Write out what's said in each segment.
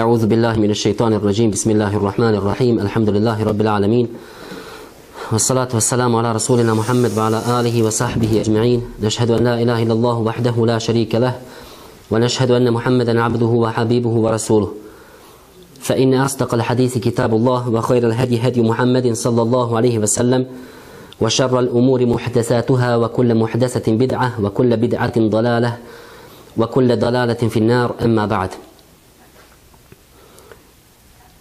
أعوذ بالله من الشيطان الرجيم. بسم الله الرحمن الرحيم. الحمد لله رب العالمين. والصلاة والسلام على رسولنا محمد وعلى آله وصحبه أجمعين. نشهد أن لا إله إلا الله وحده لا شريك له ونشهد أن محمدا عبده وحبيبه ورسوله. فإن أصدق الحديث كتاب الله وخير الهدي هدي محمد صلى الله عليه وسلم وشر الأمور محدثاتها وكل محدثة بدعة وكل بدعة ضلالة وكل ضلالة في النار. أما بعد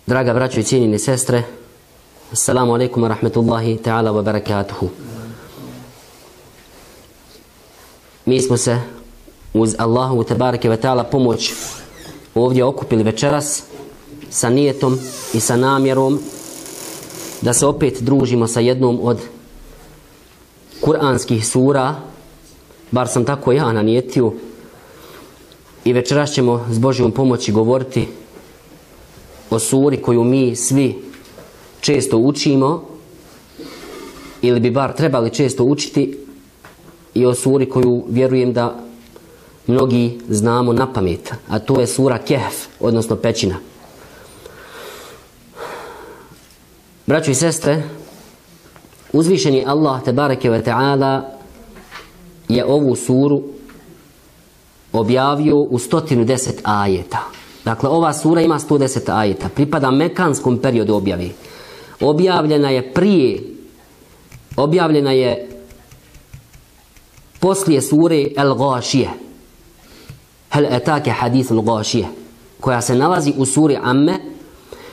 Draga braćo i cijenjene sestre, Assalamu alaikum wa rahmetullahi ta'ala wa barakatuhu. Mi smo se uz Allahu tebareke wa ta'ala pomoć ovdje okupili večeras sa nijetom i sa namjerom da se opet družimo sa jednom od kuranskih sura, bar sam tako ja nanijetio, i večeras ćemo s Božjom pomoći govoriti o suri koju mi svi često učimo ili bi bar trebali često učiti i o suri koju vjerujem da mnogi znamo na pamet, a to je sura Kehf, odnosno pećina. Braćo i sestre, uzvišeni Allah tebareke ve ta'ala je ovu suru objavio u 110 ajeta. Dakle, ova sura ima 110 ajeta. Pripada mekanskom periodu objave. Objavljena je prije, objavljena je poslije sure El Gashije. Hel etake hadith El Gashije. Koja se nalazi u suri Amme.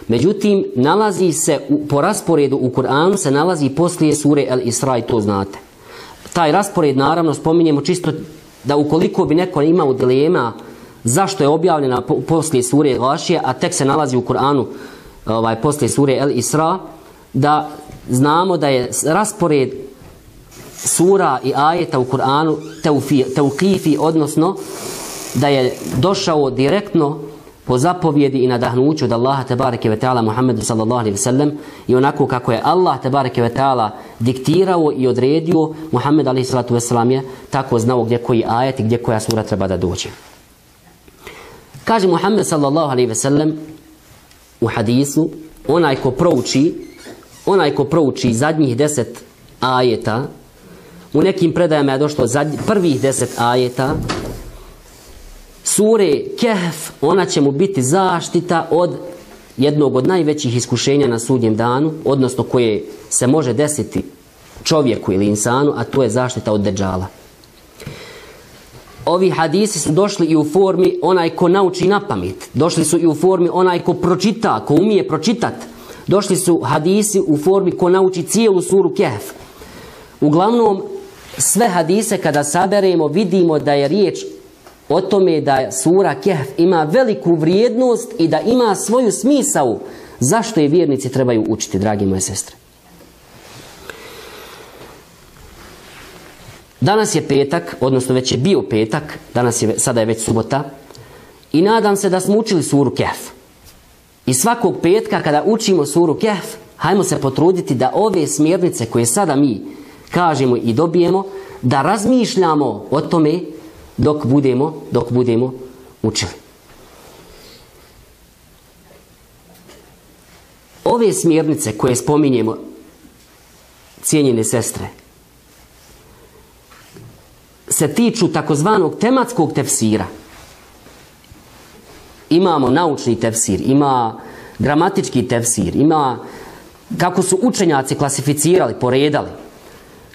Međutim, nalazi se u, po rasporedu u Kur'anu se nalazi poslije sure El Isra to znate. Taj raspored naravno spominjemo čisto da ukoliko bi neko imao dilema zašto je objavljena poslije sure Gašije, a tek se nalazi u Kur'anu ovaj, poslije sure El Isra, da znamo da je raspored sura i ajeta u Kur'anu teukifi, odnosno da je došao direktno po zapovjedi i nadahnuću od Allaha tebareke ve ta'ala Muhammedu sallallahu alaihi sellem i onako kako je Allah tebareke ve ta'ala diktirao i odredio Muhammed alaihi ve je tako znao gdje koji ajet i gdje koja sura treba da dođe. Kaže Muhammed sallallahu alaihi ve sellem u hadisu onaj ko prouči onaj ko prouči zadnjih deset ajeta u nekim predajama je došlo zadnjih, prvih deset ajeta sure Kehf, ona će mu biti zaštita od jednog od najvećih iskušenja na sudnjem danu, odnosno koje se može desiti čovjeku ili insanu, a to je zaštita od deđala. Ovi hadisi su došli i u formi onaj ko nauči na pamet. Došli su i u formi onaj ko pročita, ko umije pročitat. Došli su hadisi u formi ko nauči cijelu suru Kehf. Uglavnom, sve hadise kada saberemo vidimo da je riječ o tome da sura Kehf ima veliku vrijednost i da ima svoju smisao zašto je vjernici trebaju učiti, dragi moje sestre. Danas je petak, odnosno već je bio petak, danas je, sada je već subota i nadam se da smo učili suru Kehf. I svakog petka kada učimo suru Kehf, hajmo se potruditi da ove smjernice koje sada mi kažemo i dobijemo, da razmišljamo o tome dok budemo, dok budemo učili. Ove smjernice koje spominjemo, cijenjene sestre, se tiču takozvanog tematskog tefsira. Imamo naučni tefsir, ima gramatički tefsir, ima kako su učenjaci klasificirali, poredali.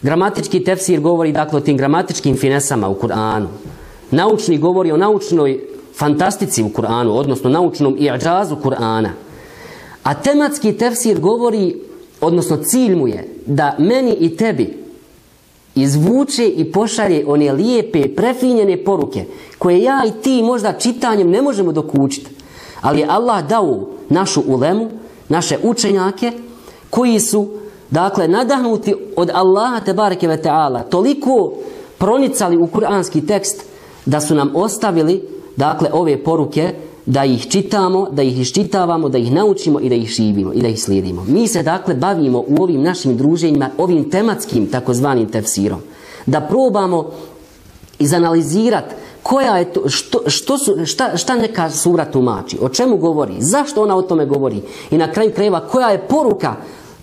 Gramatički tefsir govori dakle o tim gramatičkim finesama u Kur'anu. Naučni govori o naučnoj fantastici u Kur'anu, odnosno naučnom i'đazu Kur'ana. A tematski tefsir govori, odnosno cilj mu je da meni i tebi izvuče i pošalje one lijepe, prefinjene poruke koje ja i ti možda čitanjem ne možemo dokučiti. Ali je Allah dao našu ulemu, naše učenjake koji su dakle nadahnuti od Allaha tebareke ve ta'ala toliko pronicali u kuranski tekst da su nam ostavili dakle ove poruke da ih čitamo, da ih iščitavamo, da ih naučimo i da ih živimo i da ih slijedimo. Mi se dakle bavimo u ovim našim druženjima ovim tematskim takozvanim tefsirom. Da probamo izanalizirati koja je to, što, što su, šta, šta neka sura tumači, o čemu govori, zašto ona o tome govori i na kraju krajeva koja je poruka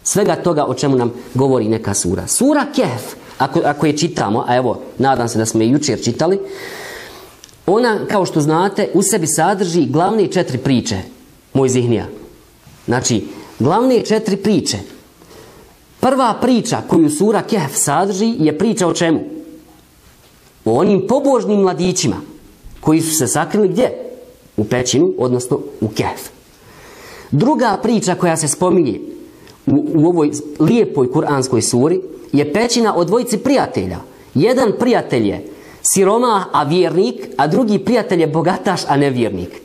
svega toga o čemu nam govori neka sura. Sura Kehf, ako, ako je čitamo, a evo, nadam se da smo je jučer čitali, ona, kao što znate, u sebi sadrži glavne četiri priče, moj zihnija. Znači, glavne četiri priče. Prva priča koju sura Kehf sadrži je priča o čemu? O onim pobožnim mladićima koji su se sakrili gdje? U pećinu, odnosno u Kehf. Druga priča koja se spominje u, u ovoj lijepoj kuranskoj suri je pećina od dvojici prijatelja. Jedan prijatelj je siromah, a vjernik, a drugi prijatelj je bogataš, a nevjernik.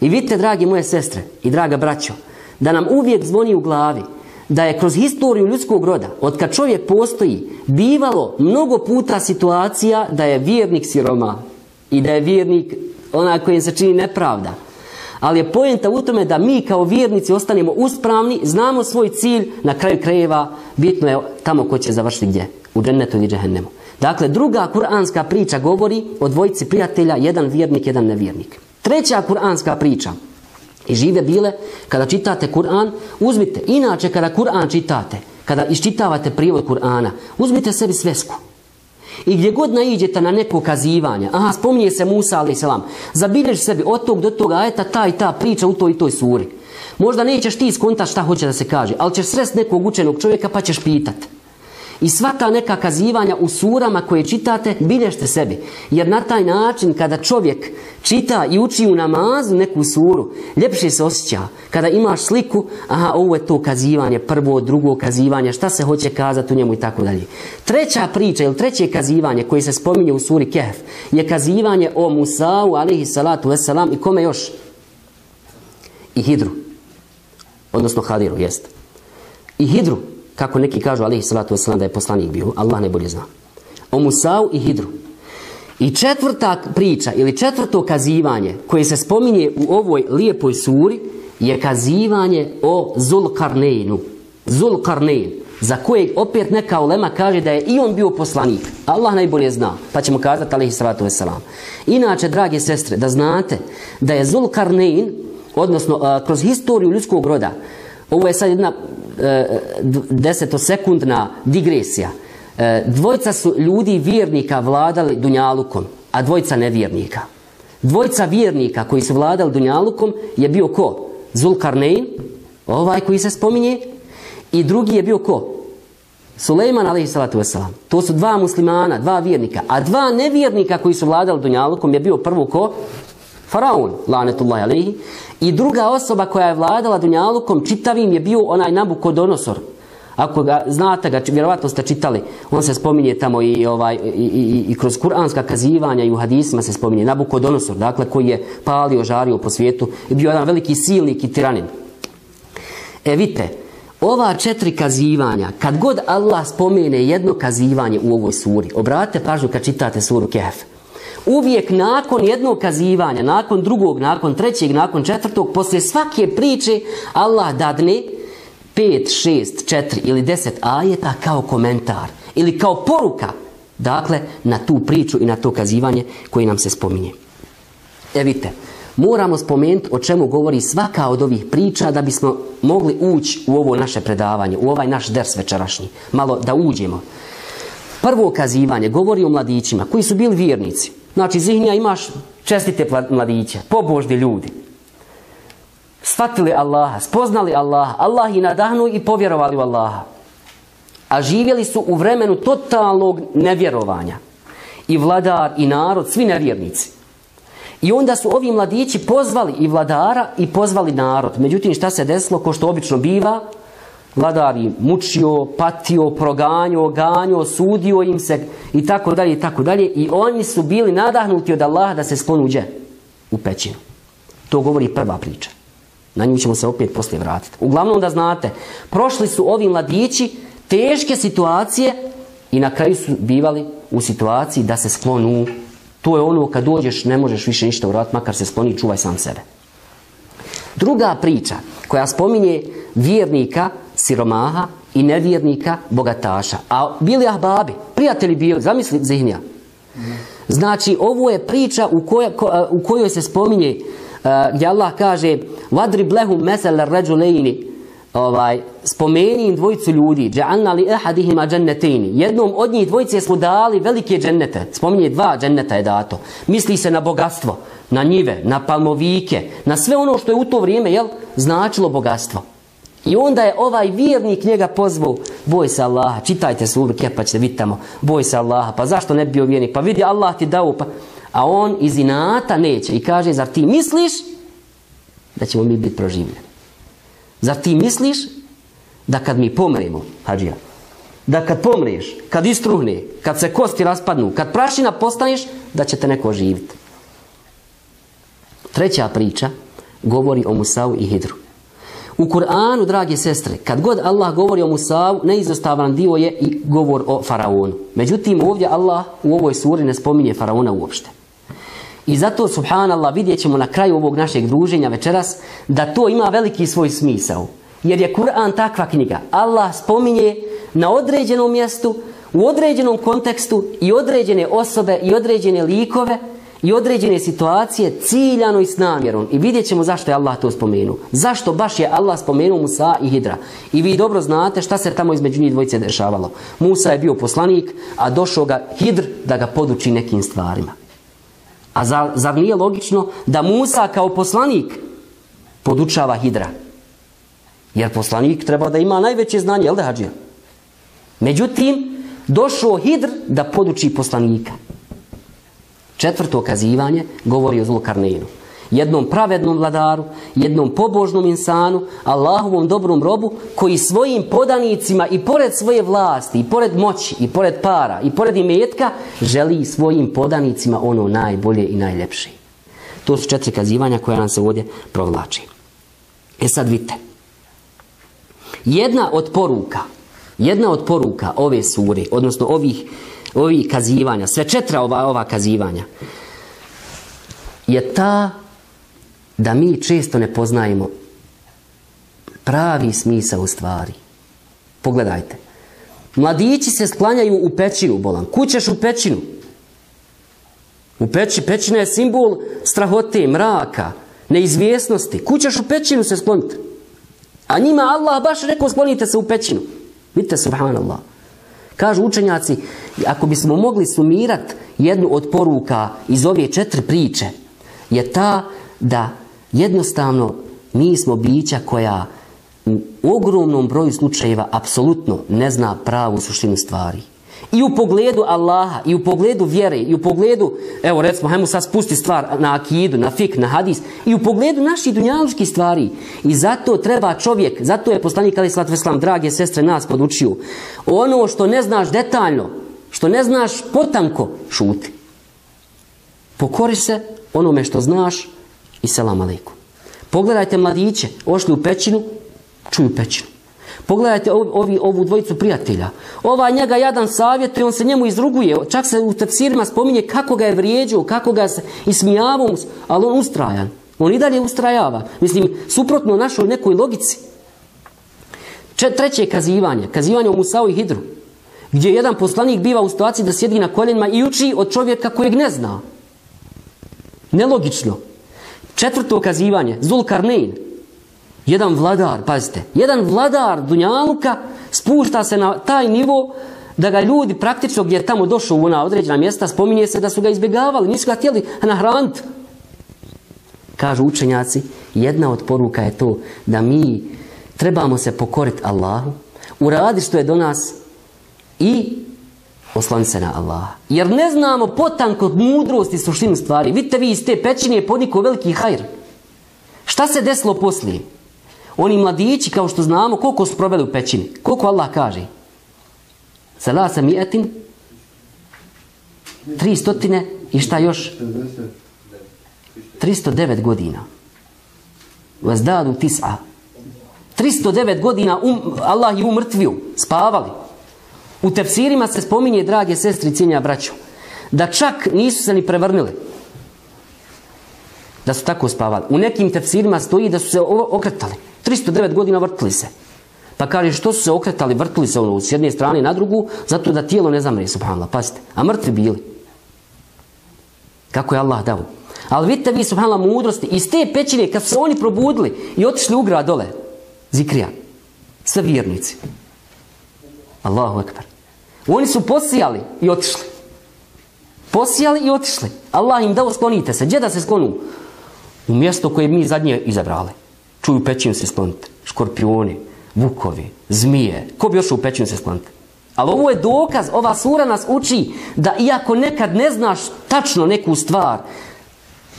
I vidite, dragi moje sestre i draga braćo, da nam uvijek zvoni u glavi da je kroz historiju ljudskog roda, od kad čovjek postoji, bivalo mnogo puta situacija da je vjernik siroma i da je vjernik onaj kojem se čini nepravda. Ali je pojenta u tome da mi kao vjernici ostanemo uspravni, znamo svoj cilj, na kraju krajeva bitno je tamo ko će završiti gdje, u džennetu ili džehennemu. Dakle, druga kuranska priča govori o dvojici prijatelja, jedan vjernik, jedan nevjernik. Treća kuranska priča i žive bile, kada čitate Kur'an, uzmite, inače kada Kur'an čitate, kada iščitavate prijevod Kur'ana, uzmite sebi svesku. I gdje god naiđete na neko kazivanje, aha, spominje se Musa a.s. Zabilješ sebi od tog do toga ajeta ta i ta priča u toj i toj suri. Možda nećeš ti skontati šta hoće da se kaže, ali ćeš srest nekog učenog čovjeka pa ćeš pitati. I sva ta neka kazivanja u surama koje čitate, bilješte sebi. Jer na taj način kada čovjek čita i uči u namazu neku suru, ljepše se osjeća. Kada imaš sliku, aha, ovo je to kazivanje, prvo, drugo kazivanje, šta se hoće kazati u njemu i tako dalje. Treća priča ili treće kazivanje koje se spominje u suri Kehf je kazivanje o Musa'u, alihi salatu wasalam, i kome još? I Hidru. Odnosno Hadiru, jest. I Hidru kako neki kažu alihi salatu wasalam da je poslanik bio, Allah najbolje zna. O Musau i Hidru. I četvrta priča ili četvrto kazivanje koje se spominje u ovoj lijepoj suri je kazivanje o Zulkarneinu. Zulkarnein, za kojeg opet neka ulema kaže da je i on bio poslanik. Allah najbolje zna, pa ćemo kazati alihi salatu wasalam. Inače, drage sestre, da znate da je Zulkarnein, odnosno kroz historiju ljudskog roda, ovo je sad jedna desetosekundna digresija. E, dvojca su ljudi vjernika vladali Dunjalukom, a dvojca nevjernika. Dvojca vjernika koji su vladali Dunjalukom je bio ko? Zulkarnein, ovaj koji se spominje, i drugi je bio ko? Suleiman alaihi salatu wasalam. To su dva muslimana, dva vjernika. A dva nevjernika koji su vladali Dunjalukom je bio prvo ko? Faraon, lanetullahi alaihi. I druga osoba koja je vladala Dunjalukom čitavim je bio onaj Nabukodonosor. Ako ga znate ga, vjerovatno ste čitali, on se spominje tamo i, ovaj, i, i, i kroz kuranska kazivanja i u hadisima se spominje Nabukodonosor, dakle koji je palio, žario po svijetu i bio jedan veliki silnik i tiranin. E vidite, ova četiri kazivanja, kad god Allah spomene jedno kazivanje u ovoj suri, obratite pažnju kad čitate suru Kehf, uvijek nakon jednog kazivanja, nakon drugog, nakon trećeg, nakon četvrtog, poslije svake priče Allah dadne pet, šest, četiri ili deset ajeta kao komentar ili kao poruka dakle na tu priču i na to kazivanje koji nam se spominje. E vidite, moramo spomenuti o čemu govori svaka od ovih priča da bismo mogli ući u ovo naše predavanje, u ovaj naš ders večerašnji. Malo da uđemo. Prvo kazivanje govori o mladićima koji su bili vjernici. Znači, zihnija imaš čestite mladiće, pobožni ljudi. Svatili Allaha, spoznali Allaha, Allah i nadahnu i povjerovali u Allaha. A živjeli su u vremenu totalnog nevjerovanja. I vladar i narod, svi nevjernici. I onda su ovi mladići pozvali i vladara i pozvali narod. Međutim, šta se desilo, ko što obično biva, vladar im mučio, patio, proganio, ganio, sudio im se i tako dalje i tako dalje. I oni su bili nadahnuti od Allaha da se sponuđe u pećinu. To govori prva priča. Na nju ćemo se opet poslije vratiti. Uglavnom da znate, prošli su ovi mladići teške situacije i na kraju su bivali u situaciji da se sklonu. To je ono kad dođeš ne možeš više ništa uraditi, makar se skloni, čuvaj sam sebe. Druga priča koja spominje vjernika, siromaha i nevjernika, bogataša. A bili ahbabi, prijatelji bili, zamisli zihnija. Znači, ovo je priča u, u kojoj se spominje gdje Allah kaže Vadri blehum mesel ređulejni ovaj, spomeni im dvojicu ljudi dža'alna li ehadihima džennetejni jednom od njih dvojice smo dali velike džennete. Spominje dva dženneta je dato. Misli se na bogatstvo na njive, na palmovike na sve ono što je u to vrijeme jel, značilo bogatstvo i onda je ovaj vjernik njega pozvao, boj se Allaha, čitajte suru pa ćete vidjeti tamo, boj se Allaha, pa zašto ne bi bio vjernik, pa vidi Allah ti dao, pa... A on iz inata neće i kaže, zar ti misliš da ćemo mi biti proživljeni? Zar ti misliš da kad mi pomremo, hađija, da kad pomriješ, kad istruhne, kad se kosti raspadnu, kad prašina postaneš, da će te neko živjeti. Treća priča govori o Musavu i Hidru. U Kur'anu, drage sestre, kad god Allah govori o Musavu, neizostavan dio je i govor o Faraonu. Međutim, ovdje Allah u ovoj suri ne spominje Faraona uopšte. I zato, subhanallah, vidjet ćemo na kraju ovog našeg druženja večeras, da to ima veliki svoj smisao. Jer je Kur'an takva knjiga. Allah spominje na određenom mjestu, u određenom kontekstu i određene osobe i određene likove i određene situacije ciljano i s namjerom. I vidjet ćemo zašto je Allah to spomenuo. Zašto baš je Allah spomenuo Musa i Hidra. I vi dobro znate šta se tamo između njih dvojice dešavalo. Musa je bio poslanik, a došao ga Hidr da ga poduči nekim stvarima. A zar, zar nije logično da Musa kao poslanik podučava Hidra? Jer poslanik treba da ima najveće znanje, jel da? Međutim, došao Hidr da poduči poslanika. Četvrto kazivanje govori o Zulkarneinu. Jednom pravednom vladaru, jednom pobožnom insanu, Allahovom dobrom robu, koji svojim podanicima i pored svoje vlasti, i pored moći, i pored para, i pored imetka, želi svojim podanicima ono najbolje i najljepše. To su četiri kazivanja koja nam se ovdje provlači. E sad vidite. Jedna od poruka, jedna od poruka ove sure, odnosno ovih ovih kazivanja, sve četra ova, ova kazivanja, je ta da mi često ne poznajemo pravi smisao stvari. Pogledajte. Mladići se sklanjaju u pećinu, bolan. Kućeš u pećinu. U peći, pećina je simbol strahote, mraka, neizvjesnosti. Kućeš u pećinu se skloniti. A njima Allah baš rekao sklonite se u pećinu. Vidite, subhanallah. Kažu učenjaci, ako bismo mogli sumirati jednu od poruka iz ove četiri priče, je ta da jednostavno mi smo bića koja u ogromnom broju slučajeva apsolutno ne zna pravu suštinu stvari. I u pogledu Allaha, i u pogledu vjere, i u pogledu, evo recimo, hajmo sad spusti stvar na akidu, na fik, na hadis, i u pogledu naših dunjaluških stvari. I zato treba čovjek, zato je poslanik Ali Slat Veslam, drage sestre, nas podučio. Ono što ne znaš detaljno, što ne znaš potanko, šuti. Pokori se onome što znaš i selam aleikum. Pogledajte mladiće, ošli u pećinu, čuju pećinu. Pogledajte ovi, ovu dvojicu prijatelja. Ova njega jadan savjetuje, on se njemu izruguje. Čak se u tefsirima spominje kako ga je vrijeđao, kako ga se ismijavao, ali on ustrajan. On i dalje ustrajava. Mislim, suprotno našoj nekoj logici. treće kazivanje, kazivanje o Musao i Hidru. Gdje jedan poslanik biva u situaciji da sjedi na koljenima i uči od čovjeka kojeg ne zna. Nelogično. Četvrto kazivanje, Zulkarnein. Jedan vladar, pazite, jedan vladar Dunjaluka spušta se na taj nivo da ga ljudi praktično gdje je tamo došao u ona određena mjesta, spominje se da su ga izbjegavali, nisu ga htjeli nahraniti. Kažu učenjaci, jedna od poruka je to da mi trebamo se pokoriti Allahu, uraditi što je do nas i osloniti se na Allaha. Jer ne znamo potanko mudrost i suštinu stvari. Vidite vi iz te pećine je podnikao veliki hajr. Šta se desilo poslije? Oni mladići, kao što znamo, koliko su proveli u pećini? Koliko Allah kaže? Salasa mijetin, tri stotine i šta još? 309 godina. Vazdadu tis'a. 309 godina um, Allah je umrtvio, spavali. U tefsirima se spominje, drage sestri cijenja braću, da čak nisu se ni prevrnili. Da su tako spavali. U nekim tefsirima stoji da su se okretali. 309 godina vrtili se. Pa kaže što su se okretali, vrtili se ono s jedne strane na drugu, zato da tijelo ne zamre, subhanallah, pazite. A mrtvi bili. Kako je Allah dao. Ali vidite vi subhanallah mudrosti. Iz te pećine kad se oni probudili i otišli u grad dole. Zikrija. Sve vjernici. Allahu akbar. Oni su posijali i otišli. Posijali i otišli. Allah im dao sklonite se. Gdje da se sklonu? U mjesto koje mi zadnje izabrali. Čuju pećinu se sklonite. Škorpioni, vukovi, zmije. Ko bi još u pećinu se sklonite? Ali ovo je dokaz, ova sura nas uči da iako nekad ne znaš tačno neku stvar,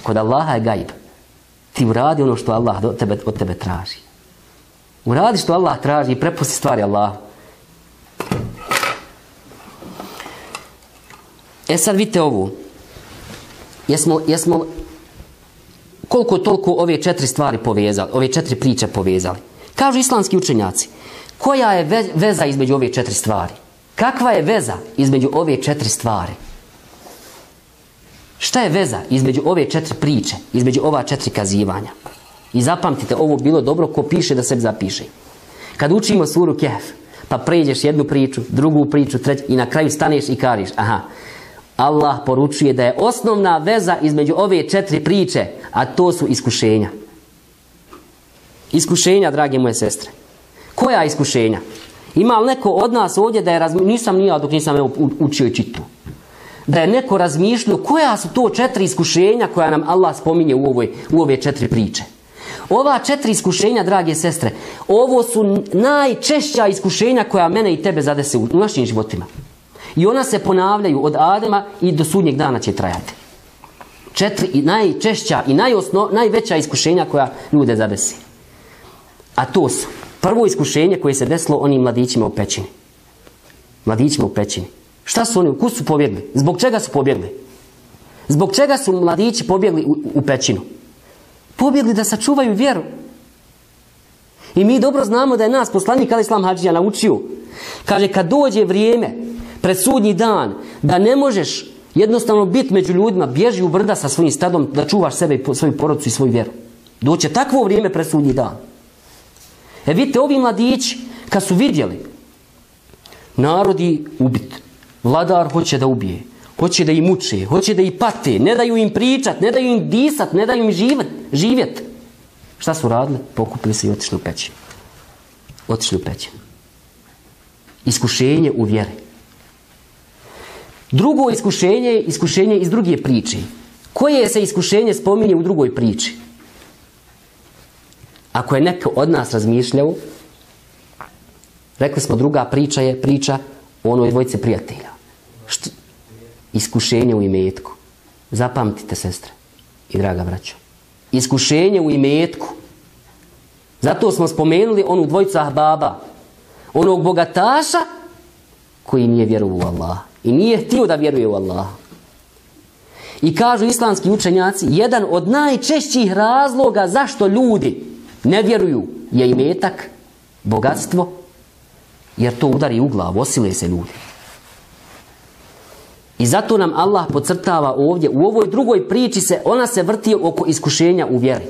kod Allaha je gaib. Ti uradi ono što Allah od tebe, od tebe traži. Uradi što Allah traži i prepusti stvari Allah. E sad vidite ovu. Jesmo, jesmo koliko toliko ove četiri stvari povezali, ove četiri priče povezali. Kažu islamski učenjaci, koja je veza između ove četiri stvari? Kakva je veza između ove četiri stvari? Šta je veza između ove četiri priče, između ova četiri kazivanja? I zapamtite, ovo bilo dobro ko piše da se zapiše. Kad učimo suru Kehf, pa pređeš jednu priču, drugu priču, treću i na kraju staneš i kariš, aha, Allah poručuje da je osnovna veza između ove četiri priče, a to su iskušenja. Iskušenja, drage moje sestre. Koja iskušenja? Ima li neko od nas ovdje da je nisam nija dok nisam učio i čitu. Da je neko razmišljao koja su to četiri iskušenja koja nam Allah spominje u, ovoj, u ove četiri priče. Ova četiri iskušenja, drage sestre, ovo su najčešća iskušenja koja mene i tebe zadese u našim životima. I ona se ponavljaju od Adema i do sudnjeg dana će trajati. Četiri i najčešća i najosno, najveća iskušenja koja ljude zadesi. A to su prvo iskušenje koje se desilo onim mladićima u pećini. Mladićima u pećini. Šta su oni, kud su pobjegli? Zbog čega su pobjegli? Zbog čega su mladići pobjegli u, u pećinu? Pobjegli da sačuvaju vjeru. I mi dobro znamo da je nas poslanik Ali Islam Hadžija naučio. Kaže, kad dođe vrijeme, pred sudnji dan, da ne možeš jednostavno biti među ljudima, bježi u brda sa svojim stadom da čuvaš sebe i svoju porodcu i svoju vjeru. Doće takvo vrijeme pred sudnji dan. E vidite, ovi mladići, kad su vidjeli, narodi ubit, vladar hoće da ubije, hoće da im muče, hoće da ih pate, ne daju im pričat, ne daju im disat, ne daju im živet, živjet. Šta su radili? Pokupili se i otišli u pećinu. Otišli u. Iskušenje u vjeri. Drugo iskušenje je iskušenje iz druge priče. Koje se iskušenje spominje u drugoj priči? Ako je neko od nas razmišljao, rekli smo druga priča je priča o onoj dvojice prijatelja. Št? Iskušenje u imetku. Zapamtite, sestre i draga braćo. Iskušenje u imetku. Zato smo spomenuli onu dvojicu ahbaba. Onog bogataša koji nije vjerovao u Allaha. I nije htio da vjeruje u Allaha. I kažu islamski učenjaci, jedan od najčešćih razloga zašto ljudi ne vjeruju je imetak, bogatstvo, jer to udari u glavu, osile se ljudi. I zato nam Allah podcrtava ovdje, u ovoj drugoj priči se, ona se vrti oko iskušenja u vjeri.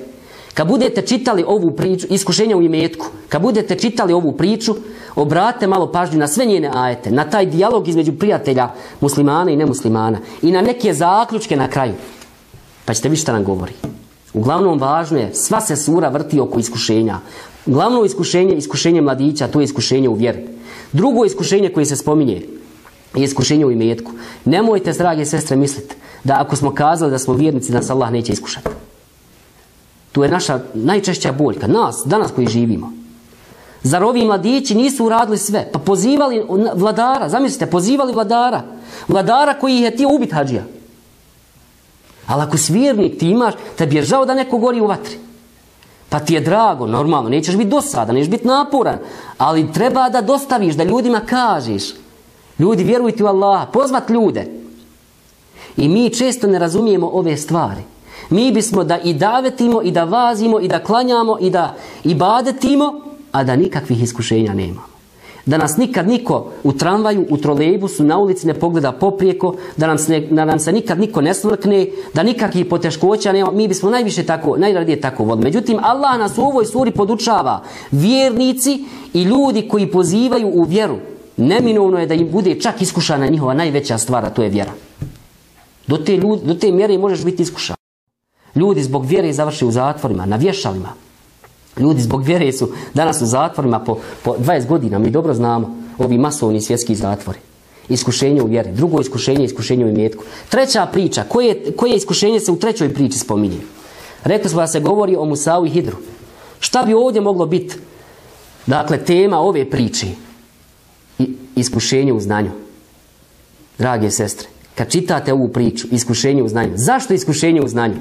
Kad budete čitali ovu priču, iskušenja u imetku, kad budete čitali ovu priču, obrate malo pažnju na sve njene ajete, na taj dijalog između prijatelja muslimana i nemuslimana i na neke zaključke na kraju. Pa ćete vidjeti šta nam govori. Uglavnom važno je, sva se sura vrti oko iskušenja. Glavno iskušenje, iskušenje mladića, to je iskušenje u vjeri. Drugo iskušenje koje se spominje je iskušenje u imetku. Nemojte, drage sestre, misliti da ako smo kazali da smo vjernici, da nas Allah neće iskušati. Tu je naša najčešća boljka, nas, danas koji živimo. Zar ovi mladići nisu uradili sve? Pa pozivali vladara, zamislite, pozivali vladara. Vladara koji ih je tio ubiti hađija. Ali ako si vjernik, ti imaš, tebi je žao da neko gori u vatri. Pa ti je drago, normalno, nećeš biti dosadan, nećeš biti naporan, ali treba da dostaviš, da ljudima kažeš. Ljudi, vjerujte u Allaha, pozvat ljude. I mi često ne razumijemo ove stvari. Mi bismo da i davetimo, i da vazimo, i da klanjamo, i da i badetimo, a da nikakvih iskušenja nemamo. Da nas nikad niko u tramvaju, u trolejbusu, na ulici ne pogleda poprijeko, da nam, se, da nam se nikad niko ne smrkne, da nikakvih poteškoća nema. Mi bismo najviše tako, najradije tako vodili. Međutim, Allah nas u ovoj suri podučava vjernici i ljudi koji pozivaju u vjeru. Neminovno je da im bude čak iskušana njihova najveća stvar, a to je vjera. Do te, ljudi, do te mjere možeš biti iskušan. Ljudi zbog vjere završe u zatvorima, na vješalima. Ljudi zbog vjere su danas u zatvorima po, po 20 godina, mi dobro znamo, ovi masovni svjetski zatvori. Iskušenje u vjeri. Drugo iskušenje, iskušenje u imetku. Treća priča, koje, koje iskušenje se u trećoj priči spominje? Rekli smo da se govori o Musau i Hidru. Šta bi ovdje moglo biti? Dakle, tema ove priče. Iskušenje u znanju. Drage sestre, kad čitate ovu priču, iskušenje u znanju. Zašto iskušenje u znanju?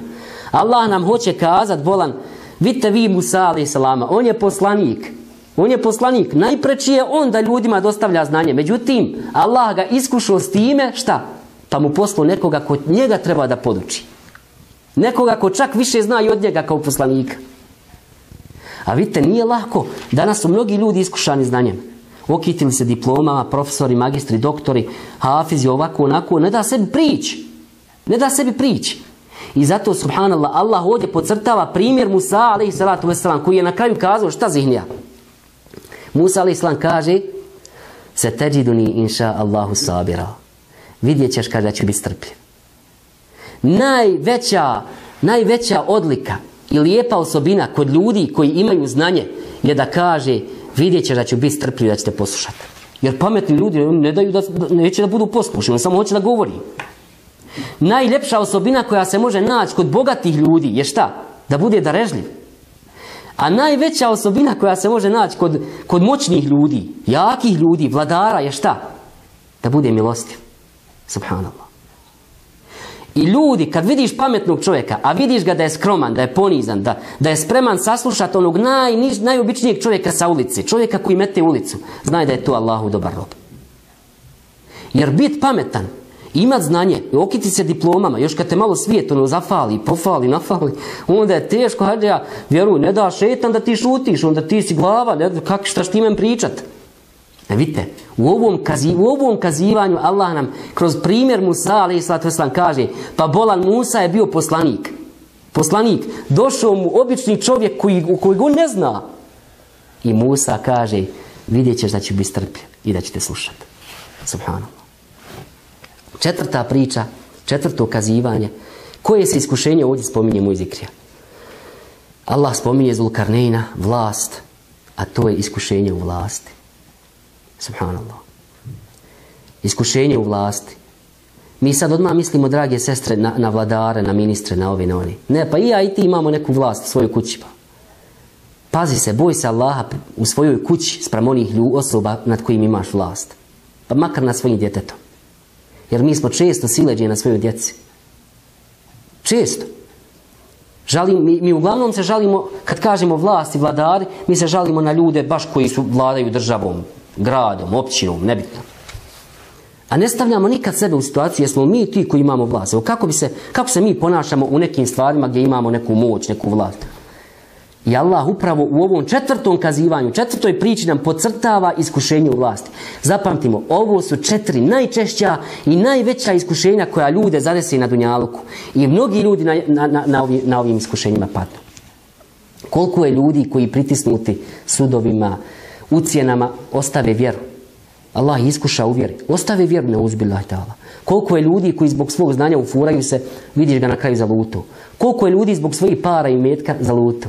Allah nam hoće kazat, bolan, vidite vi Musa alaih on je poslanik. On je poslanik. Najpreći je on da ljudima dostavlja znanje. Međutim, Allah ga iskušao s time, šta? Pa mu poslao nekoga kod njega treba da poduči. Nekoga ko čak više zna i od njega kao poslanika. A vidite, nije lako. Danas su mnogi ljudi iskušani znanjem. Okitili se diplomama, profesori, magistri, doktori, hafizi, ovako, onako. Ne da sebi prići. Ne da sebi prići. I zato, subhanallah, Allah ovdje podcrtava primjer Musa, alaih salatu koji je na kraju kazao šta zihnija. Musa, alaih salam, kaže se teđiduni, inša Allahu sabira. Vidjet ćeš kada ću biti strpljiv. Najveća, najveća odlika i lijepa osobina kod ljudi koji imaju znanje je da kaže vidjet ćeš da ću biti strpljiv da ćete poslušati. Jer pametni ljudi ne daju da, neće da budu poslušni, on samo hoće da govori. Najljepša osobina koja se može naći kod bogatih ljudi je šta? Da bude darežljiv. A najveća osobina koja se može naći kod, kod moćnih ljudi, jakih ljudi, vladara je šta? Da bude milostiv. Subhanallah. I ljudi, kad vidiš pametnog čovjeka, a vidiš ga da je skroman, da je ponizan, da, da je spreman saslušati onog naj, najobičnijeg čovjeka sa ulice, čovjeka koji mete ulicu, znaj da je to Allahu dobar rob. Jer bit pametan, imat znanje, okiti se diplomama, još kad te malo svijet ono zafali, pofali, nafali, onda je teško, hajde ja, vjeruj, ne da šetan da ti šutiš, onda ti si glava, ne, kak, šta štimem pričat? E vidite, u ovom, kazi, u ovom kazivanju Allah nam kroz primjer Musa a.s. kaže pa bolan Musa je bio poslanik. Poslanik. Došao mu obični čovjek koji, koji go ne zna. I Musa kaže vidjet ćeš da će biti strpljiv i da ćete slušati. Subhanallah. Četvrta priča, četvrto kazivanje. Koje se iskušenje ovdje spominje mu? Allah spominje Zulkarnejna, vlast, a to je iskušenje u vlasti. Subhanallah. Iskušenje u vlasti. Mi sad odmah mislimo, drage sestre, na, na vladare, na ministre, na ovi, na. Ne, pa i ja i ti imamo neku vlast u svojoj kući. Pa. Pazi se, boj se Allaha u svojoj kući sprem onih osoba nad kojim imaš vlast. Pa makar na svojim djetetom. Jer mi smo često sileđeni na svojoj djeci. Često. Žalim, mi, mi uglavnom se žalimo, kad kažemo vlast i vladari, mi se žalimo na ljude baš koji su vladaju državom, gradom, općinom, nebitno. A ne stavljamo nikad sebe u situaciju jer smo mi ti koji imamo vlast. Evo kako, bi se, kako se mi ponašamo u nekim stvarima gdje imamo neku moć, neku vlast. I Allah upravo u ovom četvrtom kazivanju, četvrtoj priči nam podcrtava iskušenje u vlasti. Zapamtimo, ovo su četiri najčešća i najveća iskušenja koja ljude zadese na Dunjaluku. I mnogi ljudi na, na, na, ovim, na ovim iskušenjima padnu. Koliko je ljudi koji pritisnuti sudovima, ucijenama ostave vjeru. Allah iskuša u vjeri. Ostave vjeru ne uzbilja ta'ala. Koliko je ljudi koji zbog svog znanja ufuraju se, vidiš ga na kraju za lutu. Koliko je ljudi zbog svojih para i metka za lutu.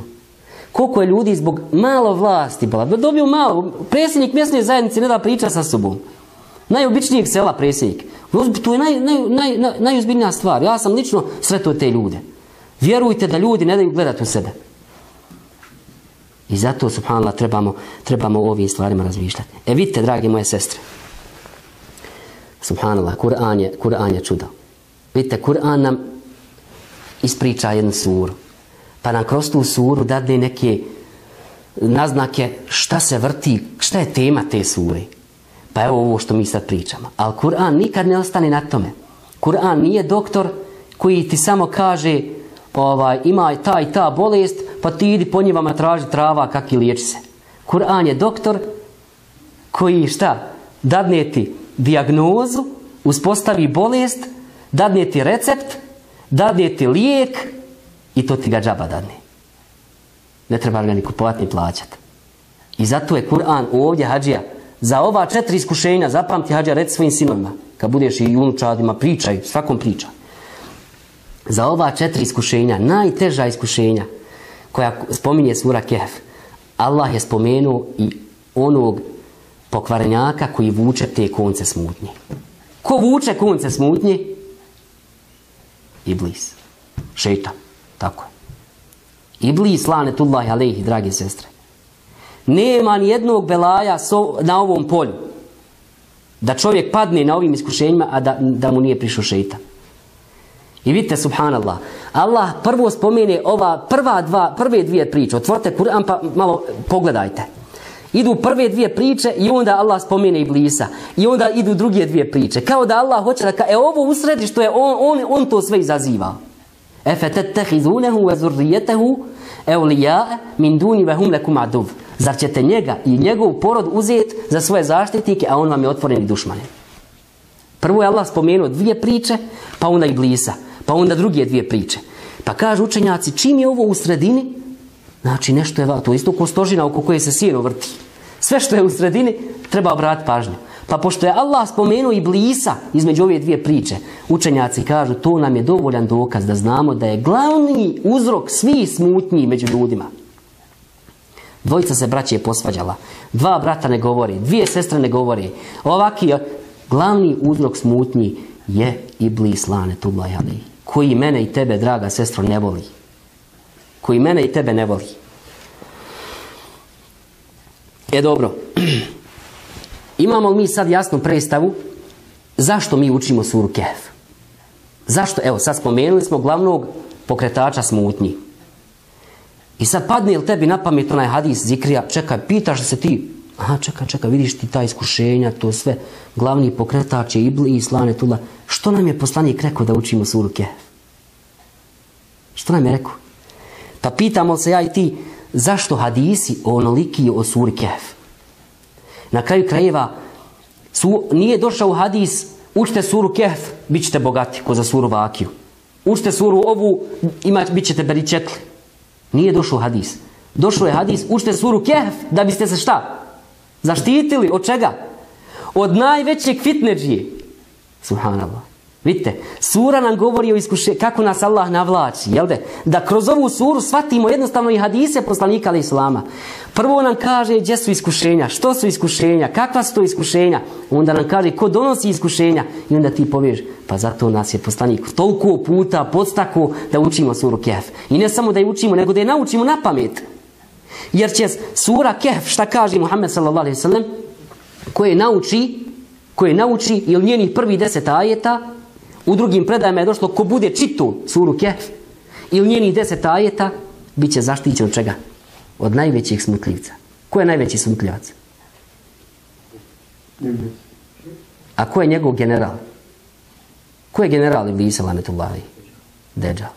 Koliko je ljudi zbog malo vlasti, bila, dobio malo, predsjednik mjesne zajednice ne da priča sa sobom. Najobičnijeg sela predsjednik. To je naj, naj, naj, najuzbiljnija stvar. Ja sam lično sretao te ljude. Vjerujte da ljudi ne daju gledati u sebe. I zato, subhanallah, trebamo, trebamo o ovim stvarima razmišljati. E vidite, dragi moje sestre, subhanallah, Kur'an je, Kur'an je čudo. Vidite, Kur'an nam ispriča jednu suru. Pa nam kroz tu suru dadne neke naznake šta se vrti, šta je tema te sure. Pa evo ovo što mi sad pričamo. Ali Kur'an nikad ne ostane na tome. Kur'an nije doktor koji ti samo kaže ovaj, ima ta i ta bolest, pa ti idi po njivama traži trava kak liječi se. Kur'an je doktor koji šta? Dadne ti dijagnozu, uspostavi bolest, dadne ti recept, dadne ti lijek i to ti ga džaba. Ne treba ga ni kupovati ni plaćati. I zato je Kur'an ovdje hađija. Za ova četiri iskušenja zapamti hađija reci svojim sinovima. Kad budeš i unučadima pričaj, svakom priča. za ova četiri iskušenja, najteža iskušenja koja spominje sura Kehf, Allah je spomenuo i onog pokvarenjaka koji vuče te konce smutnje. Ko vuče konce smutnje? Iblis. Šeitan. Tako je. Iblis, lanetullahi alejhi, dragi sestre. Nema ni jednog belaja na ovom polju. Da čovjek padne na ovim iskušenjima, a da, da mu nije prišao šeitan. I vidite, subhanallah, Allah prvo spomene ova prva dva, prve dvije priče. Otvorite Kur'an pa malo pogledajte. Idu prve dvije priče i onda Allah spomene Iblisa. I onda idu druge dvije priče. Kao da Allah hoće da ka, e ovo usredi što je on, on, on to sve izaziva. Efe tettehizunehu ve zurrijetehu eulijae min duni ve hum lekum. Zar ćete njega i njegov porod uzeti za svoje zaštitnike, a on vam je otvoreni dušmane? Prvo je Allah spomenuo dvije priče, pa onda Iblisa, pa onda druge dvije priče. Pa kažu učenjaci, čim je ovo u sredini, znači nešto je, to isto ko stožina oko koje se sjeno vrti. Sve što je u sredini treba obratiti pažnju. Pa pošto je Allah spomenuo i blisa između ove dvije priče, učenjaci kažu to nam je dovoljan dokaz da znamo da je glavni uzrok svih smutnji među ljudima. Dvojica se braće je posvađala. Dva brata ne govori, dvije sestre ne govori. Ovaki glavni uzrok smutnji je iblis lane tublajali. Koji mene i tebe, draga sestro, ne voli. Koji mene i tebe ne voli. E dobro. Imamo li mi sad jasnu predstavu zašto mi učimo suru Kehf? Zašto? Evo, sad spomenuli smo glavnog pokretača smutnji. I sad padne li tebi na pamet onaj hadis zikrija, čekaj, pitaš se ti, aha, čekaj, čekaj, vidiš ti ta iskušenja, to sve, glavni pokretač je Ibli i Slane Tula. Što nam je poslanik rekao da učimo suru Kehf? Što nam je rekao? Pa pitamo se ja i ti, zašto hadisi onoliki o suri Kehf? Na kraju krajeva su, nije došao hadis učite suru Kehf, bit ćete bogati, ko za suru Vakiju. Učite suru ovu, imat, bit ćete beričetli. Nije došao hadis. Došao je hadis, učite suru Kehf, da biste se šta? Zaštitili, od čega? Od najvećeg fitneđije. Subhanallah. Vidite, sura nam govori o iskuše, kako nas Allah navlači, jel de? Da kroz ovu suru shvatimo jednostavno i hadise poslanika ali islama. Prvo nam kaže gdje su iskušenja, što su iskušenja, kakva su to iskušenja. Onda nam kaže ko donosi iskušenja i onda ti poviješ, pa zato nas je poslanik toliko puta podstako da učimo suru Kehf. I ne samo da je učimo, nego da je naučimo na pamet. Jer će sura Kehf, šta kaže Muhammed sallallahu koje nauči, koje nauči ili njenih prvi deset ajeta, u drugim predajama je došlo ko bude čitu suru Kehf ili njenih deset ajeta, bit će zaštićen od čega? Od najvećih smutljivca. Ko je najveći smutljivac? A ko je njegov general? Ko je general Iblisa Lanetullahi? Deđal.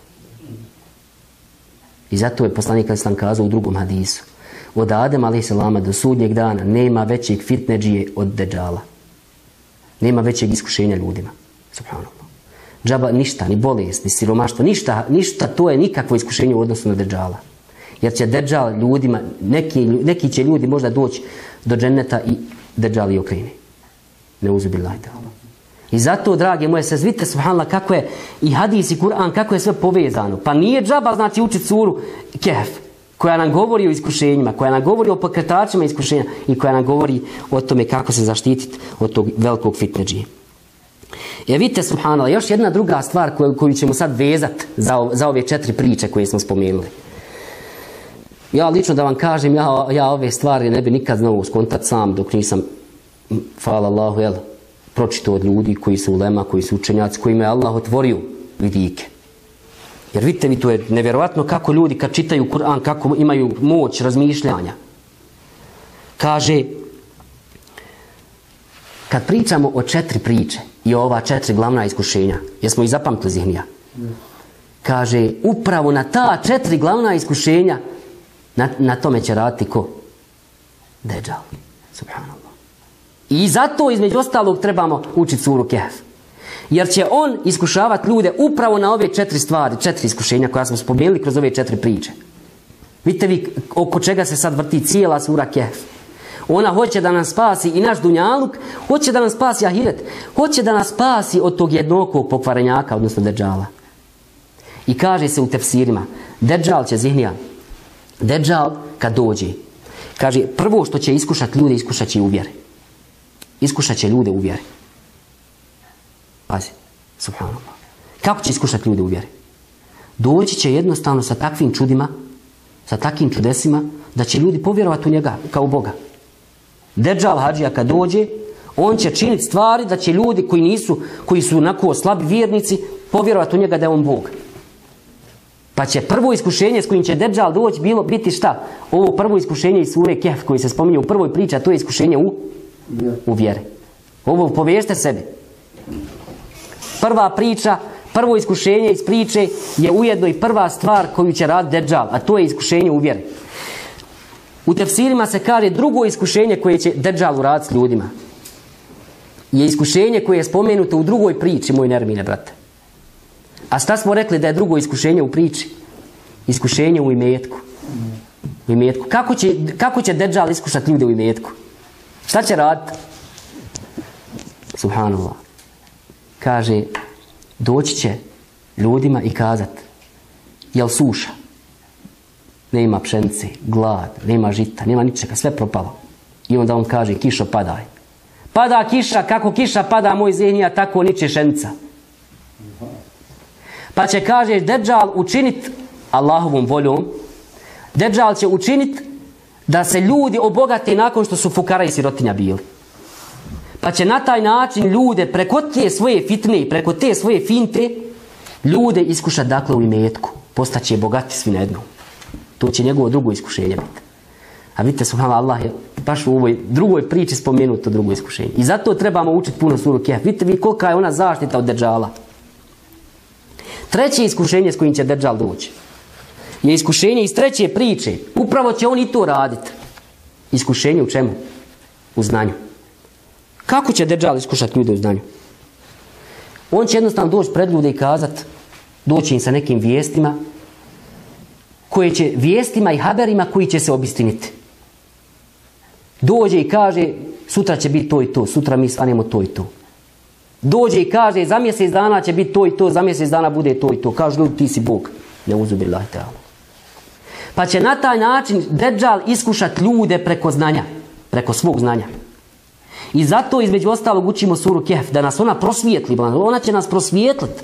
I zato je poslanik Islam kazao u drugom hadisu. Od Adem a.s. do sudnjeg dana nema većeg fitneđije od Deđala. Nema većeg iskušenja ljudima. Subhanallah. Džaba ništa, ni bolest, ni siromaštvo, ništa, ništa to je nikakvo iskušenje u odnosu na Deđala. Jer će Deđal ljudima, neki, neki će ljudi možda doći do dženeta i Deđal i okreni. Ne uzubilajte I zato, drage moje se vidite, subhanallah, kako je i hadis i Kur'an, kako je sve povezano. Pa nije džaba, znači, učiti suru Kehf, koja nam govori o iskušenjima, koja nam govori o pokretačima iskušenja i koja nam govori o tome kako se zaštititi od tog velikog fitneđije. Je vidite, subhanallah, još jedna druga stvar koju, ćemo sad vezat za, za ove četiri priče koje smo spomenuli. Ja lično da vam kažem, ja, ja ove stvari ne bi nikad znao skontat sam dok nisam, hvala Allahu, jel, pročito od ljudi koji su ulema, koji su učenjaci, kojima je Allah otvorio vidike. Jer vidite vi, to je nevjerojatno kako ljudi kad čitaju Kur'an, kako imaju moć razmišljanja. Kaže, kad pričamo o četiri priče i ova četiri glavna iskušenja, jesmo ih zapamtili zihnija? Kaže, upravo na ta četiri glavna iskušenja, na, na tome će raditi ko? Deđal. Subhanallah. I zato između ostalog trebamo učiti suru Kehf. Jer će on iskušavati ljude upravo na ove četiri stvari, četiri iskušenja koja smo spomenuli kroz ove četiri priče. Vidite vi oko čega se sad vrti cijela sura Kehf. Ona hoće da nas spasi i naš dunjaluk, hoće da nas spasi ahiret, hoće da nas spasi od tog jednokog pokvarenjaka, odnosno deđala. I kaže se u tefsirima, Deđal će zihnija, Deđal kad dođe, kaže, prvo što će iskušati ljude, iskušat će uvjere. Iskušat će ljude uvjere. Pazi, subhanallah. Kako će iskušati ljude uvjere? Doći će jednostavno sa takvim čudima, sa takvim čudesima, da će ljudi povjerovati u njega kao Boga. Deđal hađija kad dođe, on će činiti stvari da će ljudi koji nisu, koji su onako slabi vjernici, povjerovati u njega da je on Bog. Pa će prvo iskušenje s kojim će Deđal doći bilo biti šta? Ovo prvo iskušenje iz sure Kef koji se spominje u prvoj priči, a to je iskušenje u, u vjeri. Ovo povješte sebi. Prva priča, prvo iskušenje iz priče je ujedno i prva stvar koju će raditi Deđal, a to je iskušenje u vjeri. U tefsirima se kaže drugo iskušenje koje će Deđal uraditi s ljudima. Je iskušenje koje je spomenuto u drugoj priči, moj nermine, brate. A šta smo rekli da je drugo iskušenje u priči? Iskušenje u imetku. U imetku. Kako će, kako će Deđal iskušati ljude u imetku? Šta će raditi? Subhanallah. Kaže, doći će ljudima i kazat, jel suša? Nema pšenice, glad, nema žita, nema ničega, sve propalo. I onda on kaže, kišo padaj. Pada kiša, kako kiša pada moj zihnija, tako niče šenica. Pa će, kaže, Deđal učinit Allahovom voljom, Deđal će učinit da se ljudi obogati nakon što su fukara i sirotinja bili. Pa će na taj način ljude preko te svoje fitne, preko te svoje finte, ljude iskušati dakle u imetku. Postaće bogati svi na jednom. To će njegovo drugo iskušenje biti. A vidite, subhanallah, Allah je baš u ovoj drugoj priči spomenuto drugo iskušenje. I zato trebamo učiti puno suru Kehf. Vidite vi kolika je ona zaštita od Deđala. Treće iskušenje s kojim će Deđal doći je iskušenje iz treće priče. Upravo će on i to raditi. Iskušenje u čemu? U znanju. Kako će Deđal iskušati ljude u znanju? On će jednostavno doći pred ljude i kazat, doći im sa nekim vijestima, koje će, vijestima i haberima koji će se obistiniti. Dođe i kaže, sutra će biti to i to, sutra mi svanemo to i to. Dođe i kaže, za mjesec dana će biti to i to, za mjesec dana bude to i to. Kaže ljudi, ti si Bog. Ne uzubila Pa će na taj način Deđal iskušati ljude preko znanja, preko svog znanja. I zato između ostalog učimo suru Kehf, da nas ona prosvijetli, ona će nas prosvijetliti.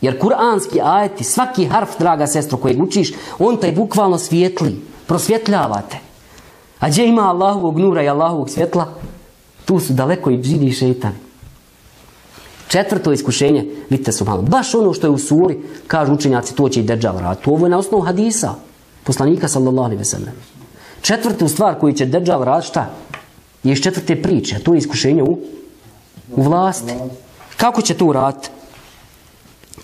Jer kuranski ajeti, svaki harf, draga sestro, kojeg učiš, on taj bukvalno svijetli, prosvjetljavate. A gdje ima Allahovog nura i Allahovog svjetla? Tu su daleko i džini i šeitani. Četvrto iskušenje, vidite su malo, baš ono što je u suri, kažu učenjaci, to će i Deđal raditi. Ovo je na osnovu hadisa, poslanika sallallahu alaihi ve Četvrtu stvar koju će Deđal raditi, šta? Je iz četvrte priče, a to je iskušenje u, u vlasti. Kako će to raditi?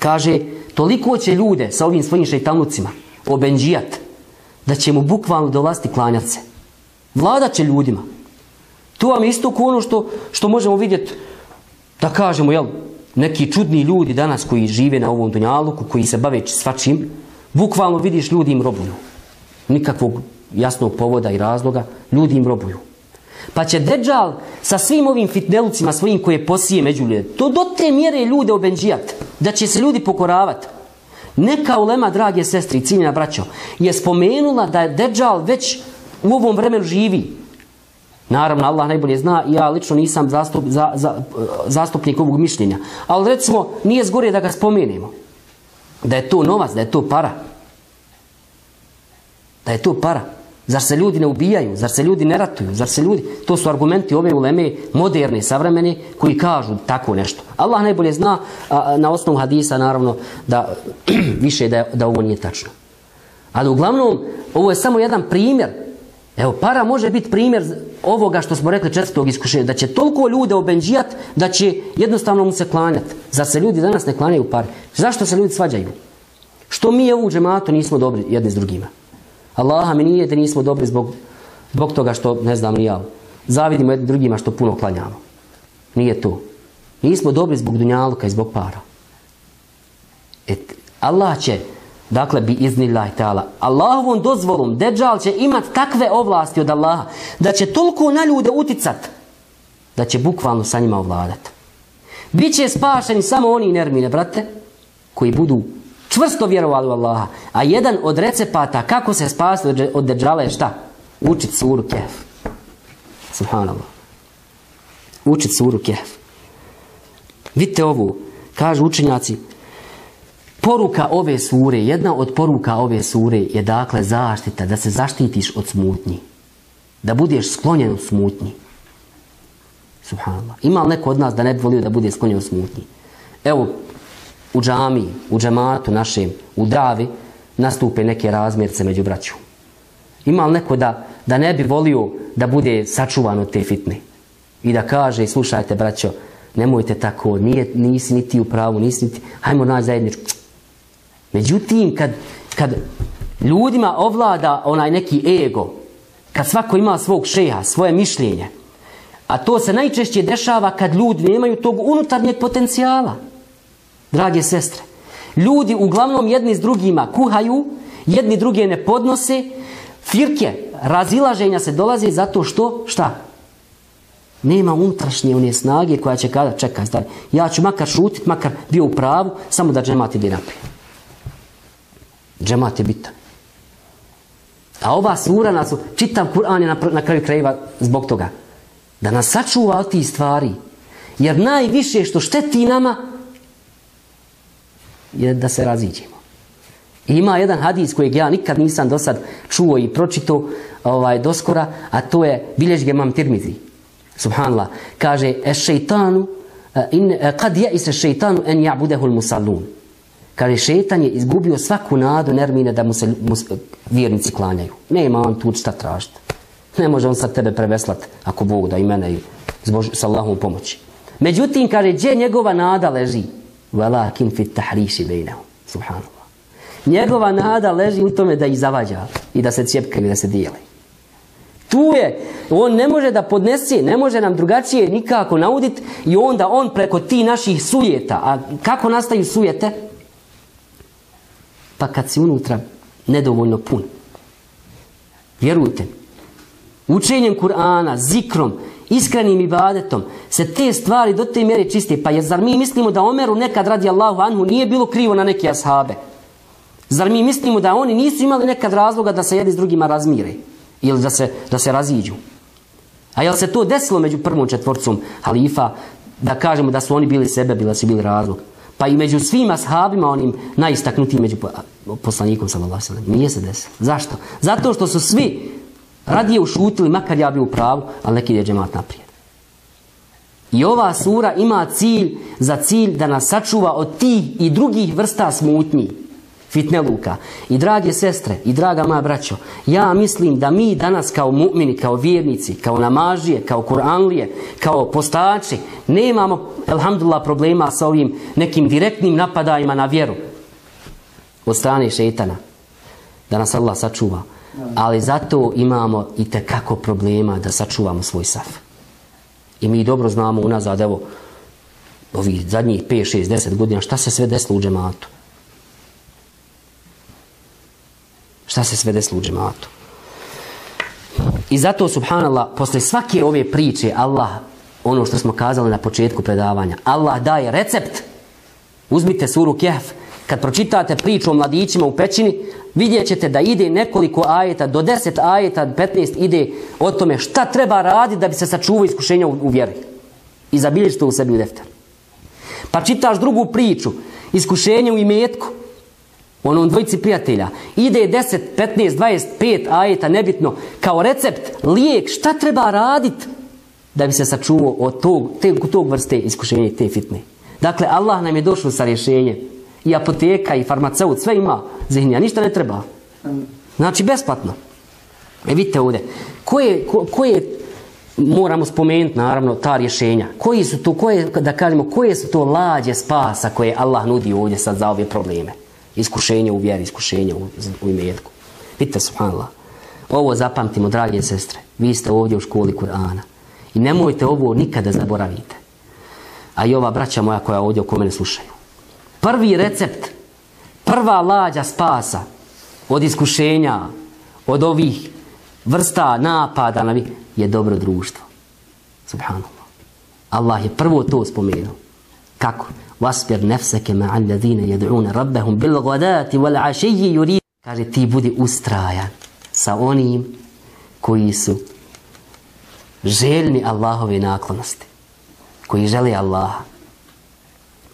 Kaže, toliko će ljude sa ovim svojim šeitanucima obenđijat, da će mu bukvalno dolaziti klanjat se. Vladat će ljudima. To vam je isto ono što, što možemo vidjeti, da kažemo, jel, neki čudni ljudi danas koji žive na ovom dunjaluku, koji se bave svačim, bukvalno vidiš ljudi im robuju. Nikakvog jasnog povoda i razloga, ljudi im robuju. Pa će Deđal sa svim ovim fitnelucima svojim koje posije među ljude, to do te mjere ljude obenđijat, da će se ljudi pokoravati. Neka ulema, drage sestri i ciljena braćo, je spomenula da je Deđal već u ovom vremenu živi. Naravno, Allah najbolje zna i ja lično nisam zastup, za, za, zastupnik ovog mišljenja. Ali recimo, nije zgorije da ga spomenemo. Da je to novac, da je to para. Da je to para. Zar se ljudi ne ubijaju? Zar se ljudi ne ratuju? Zar se ljudi... To su argumenti ove uleme, moderne, savremene, koji kažu tako nešto. Allah najbolje zna, na osnovu hadisa, naravno, da više da, da ovo nije tačno. Ali uglavnom, ovo je samo jedan primjer. Evo, para može biti primjer ovoga što smo rekli četvrtog iskušenja, da će toliko ljude obenđijat da će jednostavno mu se klanjati. Zar se ljudi danas ne klanjaju pare? Zašto se ljudi svađaju? Što mi u džematu nismo dobri jedni s drugima? Allaha mi nije nismo dobri zbog, zbog toga što, ne znam ni ja, zavidimo jednim drugima što puno klanjamo. Nije to. Nismo dobri zbog dunjaluka i zbog para. Et, Allah će, dakle, bi iznillahi ta'ala, Allahovom dozvolom, Deđal će imat takve ovlasti od Allaha, da će toliko na ljude uticat, da će bukvalno sa njima ovladat. Biće spašeni samo oni nermine, brate, koji budu Čvrsto vjerovali u Allaha. A jedan od recepata kako se spasti od deđala je šta? Učit suru kef. Subhanallah. Učit suru kef. Vidite ovu. Kažu učenjaci. Poruka ove sure, jedna od poruka ove sure je dakle zaštita, da se zaštitiš od smutnji. Da budeš sklonjen od smutnji. Subhanallah. Ima li neko od nas da ne bi volio da bude sklonjen od smutnji? Evo, u džami, u džematu našem, u dravi, nastupe neke razmjerce među braću. Ima li neko da, da ne bi volio da bude sačuvan od te fitne? I da kaže, slušajte braćo, nemojte tako, nije, nisi niti u pravu, nisi niti, hajmo naći zajedničku. Međutim, kad, kad ljudima ovlada onaj neki ego, kad svako ima svog šeha, svoje mišljenje, a to se najčešće dešava kad ljudi nemaju tog unutarnjeg potencijala. Drage sestre, ljudi uglavnom jedni s drugima kuhaju, jedni druge ne podnose, firke, razilaženja se dolaze zato što, šta? Nema unutrašnje one snage koja će kada, čekaj, stari, ja ću makar šutit, makar bio u pravu, samo da džemat ide naprijed. Džemat je bitan. A ova sura nas, čitav Kur'an je na, na kraju krajeva zbog toga. Da nas sačuva od tih stvari. Jer najviše što šteti nama je da se raziđemo. ima jedan hadis kojeg ja nikad nisam do sad čuo i pročito ovaj, doskora, a to je bilježge mam tirmizi. Subhanallah. Kaže, e šeitanu, in, kad je se šeitanu en ja'budehul musallun. Kaže, šetan je izgubio svaku nadu nermine da mu se vjernici klanjaju. Nema on tu šta tražiti. Ne može on sad tebe preveslati, ako Bog da i mene i s Allahom pomoći. Međutim, kaže, gdje njegova nada leži? Valakin fit tahriši bejnehu. Subhanallah. Njegova nada leži u tome da ih zavađa i da se cijepkaju i da se dijeli. Tu je, on ne može da podnese, ne može nam drugačije nikako nauditi i onda on preko ti naših sujeta, a kako nastaju sujete? Pa kad si unutra nedovoljno pun. Vjerujte, učenjem Kur'ana, zikrom, iskrenim ibadetom, se te stvari do te mjere čiste. Pa je, zar mi mislimo da Omeru nekad radi Allahu anhu nije bilo krivo na neke ashabe? Zar mi mislimo da oni nisu imali nekad razloga da se jedni s drugima razmire? Ili da se, da se raziđu? A jel se to desilo među prvom četvorcom halifa, da kažemo da su oni bili sebe, bila su bili razlog? Pa i među svima ashabima, onim najistaknutijim među poslanikom sallallahu Nije se desilo. Zašto? Zato što su svi radije ušutili, makar ja bio u pravu, ali neki je džemat naprijed. I ova sura ima cilj za cilj da nas sačuva od tih i drugih vrsta smutnji. Fitneluka. I drage sestre, i draga moja braćo, ja mislim da mi danas kao mu'mini, kao vjernici, kao namažije, kao kuranlije, kao postači, nemamo, elhamdulillah, problema sa ovim nekim direktnim napadajima na vjeru od strane šetana. Da nas Allah sačuva. Ali zato imamo i tekako problema da sačuvamo svoj saf. I mi dobro znamo unazad, evo, ovih zadnjih 5, 6, 10 godina, šta se sve desilo u džematu. Šta se sve desilo u džematu. I zato, subhanallah, posle svake ove priče, Allah, ono što smo kazali na početku predavanja, Allah daje recept. Uzmite suru Kehf, kad pročitate priču o mladićima u pećini, vidjet ćete da ide nekoliko ajeta, do 10 ajeta, 15 ide o tome šta treba raditi da bi se sačuvao iskušenja u, vjeri. I zabilježi to u sebi u defter. Pa čitaš drugu priču, iskušenje u imetku, onom dvojici prijatelja. Ide 10, 15, 25 ajeta, nebitno, kao recept, lijek, šta treba raditi da bi se sačuvao od tog, tog vrste iskušenja i te fitne. Dakle, Allah nam je došao sa rješenjem i apoteka i farmaceut, sve ima zihnija, ništa ne treba. Znači, besplatno. E vidite ovdje, koje, ko, koje moramo spomenuti naravno ta rješenja. Koji su to, koje, da kažemo, koje su to lađe spasa koje Allah nudi ovdje sad za ove probleme? Iskušenje u vjeri, iskušenje u, u imetku. Vidite, subhanallah. Ovo zapamtimo, drage sestre. Vi ste ovdje u školi Kur'ana. I nemojte ovo nikada zaboravite. A i ova braća moja koja ovdje oko mene slušaju. Prvi recept, prva lađa spasa od iskušenja, od ovih vrsta napada na je dobro društvo. Subhanallah. Allah je prvo to spomenuo. Kako? Vaspir nefseke ma alladine jed'una rabbehum bil gadati wal ašiji yuri. Kaže ti budi ustrajan sa onim koji su željni Allahove naklonosti. Koji žele Allaha.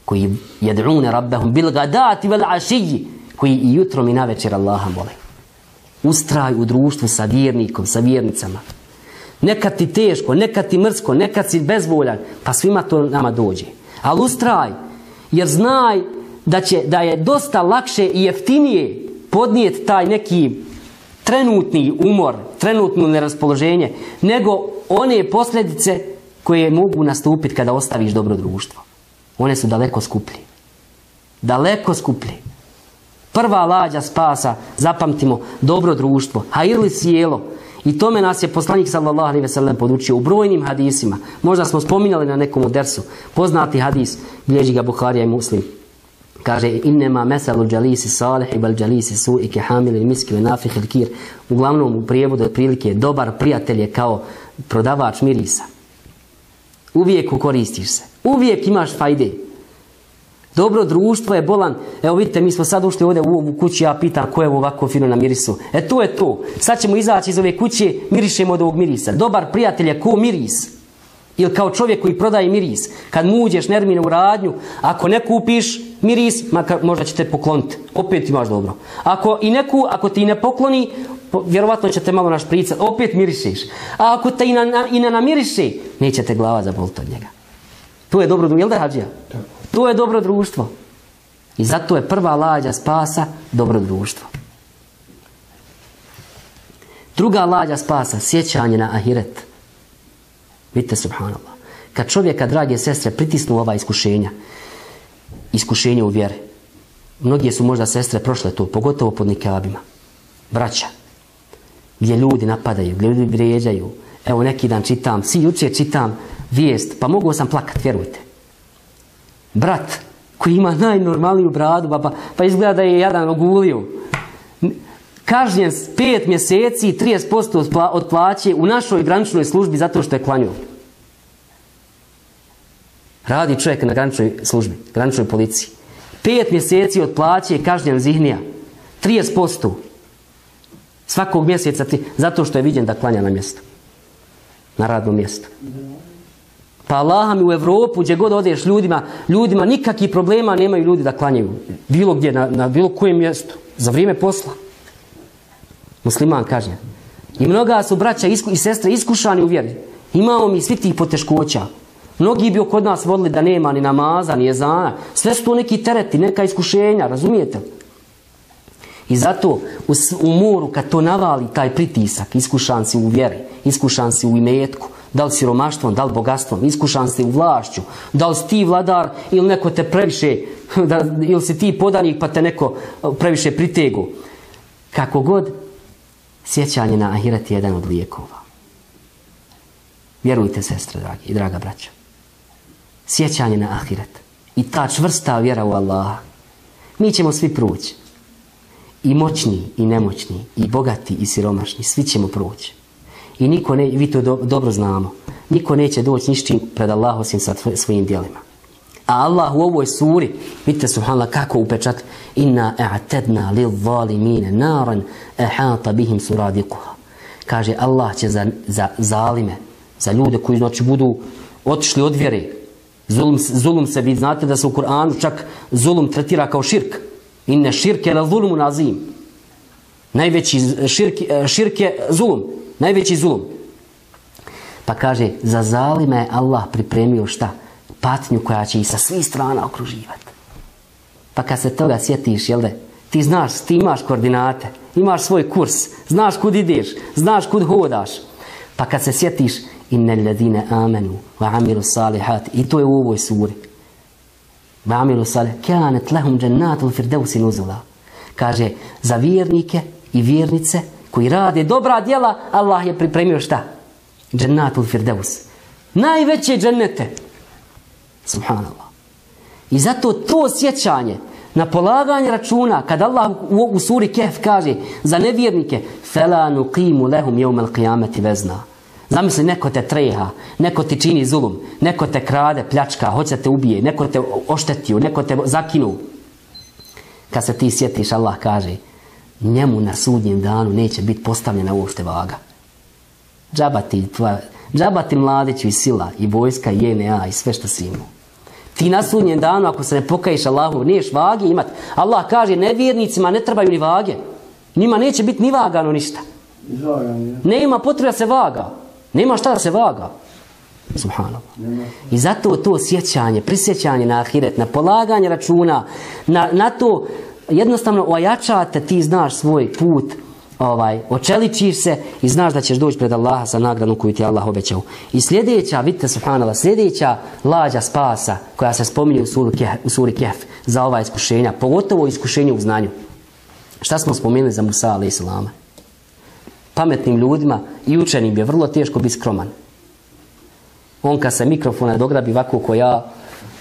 Koji jed'una rabbehum bil gadati wal ašiji. Koji i jutrom i navečer Allaha mole. Ustraj u društvu sa vjernikom, sa vjernicama. Nekad ti teško, nekad ti mrsko, nekad si bezvoljan, pa svima to nama dođe. Ali ustraj, jer znaj da, će, da je dosta lakše i jeftinije podnijeti taj neki trenutni umor, trenutno neraspoloženje, nego one posljedice koje mogu nastupiti kada ostaviš dobro društvo. One su daleko skuplje. Daleko skuplje. Prva lađa spasa, zapamtimo, dobro društvo, hajrli sjelo, i tome nas je poslanik sallallahu alejhi ve sellem podučio u brojnim hadisima. Možda smo spominjali na nekom dersu. Poznati hadis bilježi ga Buharija i Muslim. Kaže innema mesalu džalisi salih i bal džalisi su i ke hamili miski ve nafih. Uglavnom u prijevodu otprilike dobar prijatelj je kao prodavač mirisa. Uvijek koristiš se. Uvijek imaš fajde. Dobro društvo je bolan. Evo vidite, mi smo sad ušli ovdje u ovu kuću, ja pitam ko je ovako fino na mirisu. E to je to. Sad ćemo izaći iz ove kuće, mirišemo od ovog mirisa. Dobar prijatelj je ko miris. Ili kao čovjek koji prodaje miris. Kad mu uđeš nermine u radnju, ako ne kupiš miris, možda će te pokloniti. Opet imaš dobro. Ako, i neku, ako ti ne pokloni, vjerovatno će te malo našpricati. Opet mirišeš. A ako te i, na, i ne namiriše, neće te glava zaboliti od njega. To je dobro, jel da hađija? To je dobro društvo. I zato je prva lađa spasa dobro društvo. Druga lađa spasa, sjećanje na ahiret. Vidite, subhanallah. Kad čovjeka, drage sestre, pritisnu ova iskušenja, iskušenje u vjeri, mnogije su možda sestre prošle to, pogotovo pod nikabima, braća, gdje ljudi napadaju, gdje ljudi vrijeđaju. Evo neki dan čitam, svi jučer čitam vijest, pa mogu sam plakat, vjerujte brat koji ima najnormalniju bradu, pa, pa izgleda da je jedan ogulio. Kažnjen pet mjeseci i 30% od plaće u našoj graničnoj službi zato što je klanio. Radi čovjek na graničnoj službi, graničnoj policiji. Pet mjeseci od plaće je kažnjen zihnija. 30%. Svakog mjeseca ti, zato što je viđen da klanja na mjestu. Na radnom mjestu. Pa Allah mi u Evropu, gdje god odeš ljudima, ljudima nikakvih problema nemaju ljudi da klanjaju. Bilo gdje, na, na bilo kojem mjestu. Za vrijeme posla. Musliman kaže. I mnoga su braća isku, i sestre iskušani u vjeri. Imamo mi svi tih poteškoća. Mnogi bi kod nas vodili da nema ni namaza, ni jezana. Sve su to neki tereti, neka iskušenja, razumijete? I zato u, u moru kad to navali taj pritisak, iskušan si u vjeri, iskušan si u imetku, da li siromaštvom, da li bogatstvom, iskušan si u vlašću, da li si ti vladar ili neko te previše, da, ili si ti podanik pa te neko uh, previše pritegu. Kako god, sjećanje na ahiret je jedan od lijekova. Vjerujte, sestre, dragi i draga braća. Sjećanje na ahiret. I ta čvrsta vjera u Allaha. Mi ćemo svi proći. I moćni, i nemoćni, i bogati, i siromašni. Svi ćemo proći. I niko ne, vi to do, dobro znamo, niko neće doći nišćim pred Allah osim sa svojim dijelima. A Allah u ovoj suri, vidite subhanallah kako upečat, inna a'tadna lil zalimine naran ehata bihim suradikuha. Kaže Allah će za, za zalime, za ljude koji znači budu otišli od vjere. Zulum, zulum se, vi znate da se u Kur'anu čak zulum tretira kao širk. Inne širke la zulmu nazim. Najveći širk, širk je zulum. Najveći zulum. Pa kaže, za zalime je Allah pripremio šta? Patnju koja će ih sa svih strana okruživati. Pa kad se toga sjetiš, jel da? Ti znaš, ti imaš koordinate, imaš svoj kurs, znaš kud ideš, znaš kud hodaš. Pa kad se sjetiš, inne ledine amenu, wa amilu salihat, i to je u ovoj suri. Vamilu sale, kanet lahum džennatul firdevsi nuzula. Kaže, za vjernike i vjernice koji rade dobra djela, Allah je pripremio šta? Džennatul firdeus. Najveće džennete. Subhanallah. I zato to sjećanje na polaganje računa, kad Allah u, u suri Kehf kaže za nevjernike, fela nuqimu lehum jevmel qiyameti vezna. Zamisli, neko te treha, neko ti čini zulum, neko te krade, pljačka, hoće te ubije, neko te oštetio, neko te zakinu. Kad se ti sjetiš, Allah kaže, njemu na sudnjem danu neće biti postavljena uopšte vaga. Džaba ti, tvoja, džaba ti mladiću i sila, i vojska, i JNA, i sve što si imao. Ti na sudnjem danu, ako se ne pokajiš Allahu, niješ vage imat. Allah kaže, nevjernicima ne trebaju ni vage. Njima neće biti ni vagano ništa. Ne ima potreba se vaga. Nema šta da se vaga. Subhanallah. I zato to sjećanje, prisjećanje na ahiret, na polaganje računa, na, na to jednostavno ojačate, ti znaš svoj put, ovaj, očeličiš se i znaš da ćeš doći pred Allaha sa nagradom koju ti je Allah obećao. I sljedeća, vidite subhanallah, sljedeća lađa spasa koja se spominje u suri, Kehf, u suri Kehf za ova iskušenja, pogotovo iskušenje u znanju. Šta smo spomenuli za Musa alaih? Pametnim ljudima i učenim je vrlo teško biti skroman. On kad se mikrofona dograbi ovako ko ja,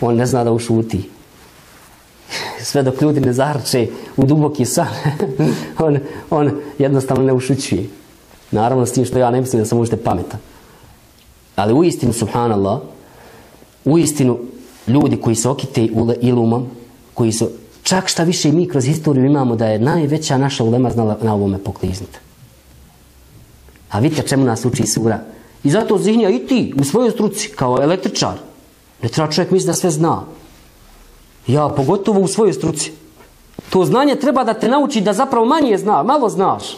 on ne zna da ušuti. Sve dok ljudi ne zahrče u duboki san, on, on jednostavno ne ušućuje. Naravno s tim što ja ne mislim da sam možete pametan. Ali u istinu, subhanallah, u istinu ljudi koji se okite ilumom, koji su, čak šta više mi kroz historiju imamo da je najveća naša ulema znala na ovome pokliznuti. A vidite čemu nas uči sura. I zato zihnija i ti u svojoj struci kao električar. Ne treba čovjek misli da sve zna. Ja pogotovo u svojoj struci. To znanje treba da te nauči da zapravo manje zna, malo znaš.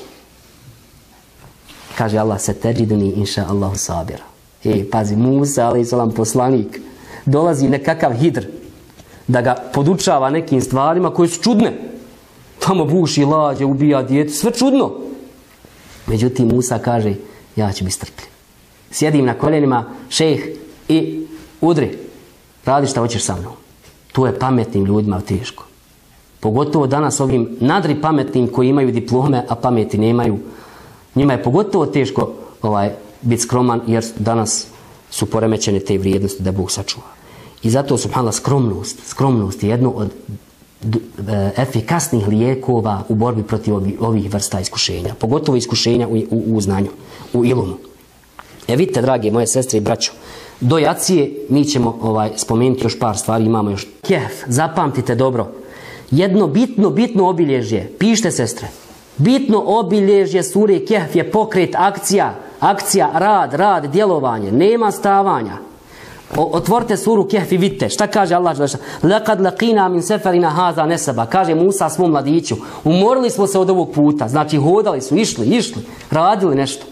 Kaže Allah se teđiduni inša Allahu sabira. E, pazi, Musa, ali salam poslanik, dolazi nekakav hidr da ga podučava nekim stvarima koje su čudne. Tamo buši lađe, ubija djete, sve čudno. Međutim, Musa kaže, ja ću biti strpljiv. Sjedim na koljenima, šejh, i udri. Radi šta hoćeš sa mnom. To je pametnim ljudima teško. Pogotovo danas ovim nadri pametnim koji imaju diplome, a pameti nemaju. Njima je pogotovo teško ovaj, biti skroman jer danas su poremećene te vrijednosti da Bog sačuva. I zato, subhanallah, skromnost, skromnost je jedno od efikasnih lijekova u borbi protiv ovih vrsta iskušenja. Pogotovo iskušenja u, u, u znanju, u ilumu. E vidite, drage moje sestre i braćo, do jacije mi ćemo ovaj, spomenuti još par stvari, imamo još. Kjef, zapamtite dobro. Jedno bitno, bitno obilježje, pište sestre, bitno obilježje sure Kjef je pokret, akcija, akcija, rad, rad, djelovanje, nema stavanja. Otvorite suru Kehf i vidite šta kaže Allah Lekad laqina min seferina haza neseba kaže Musa svom mladiću umorili smo se od ovog puta. Znači hodali su, išli, išli radili nešto.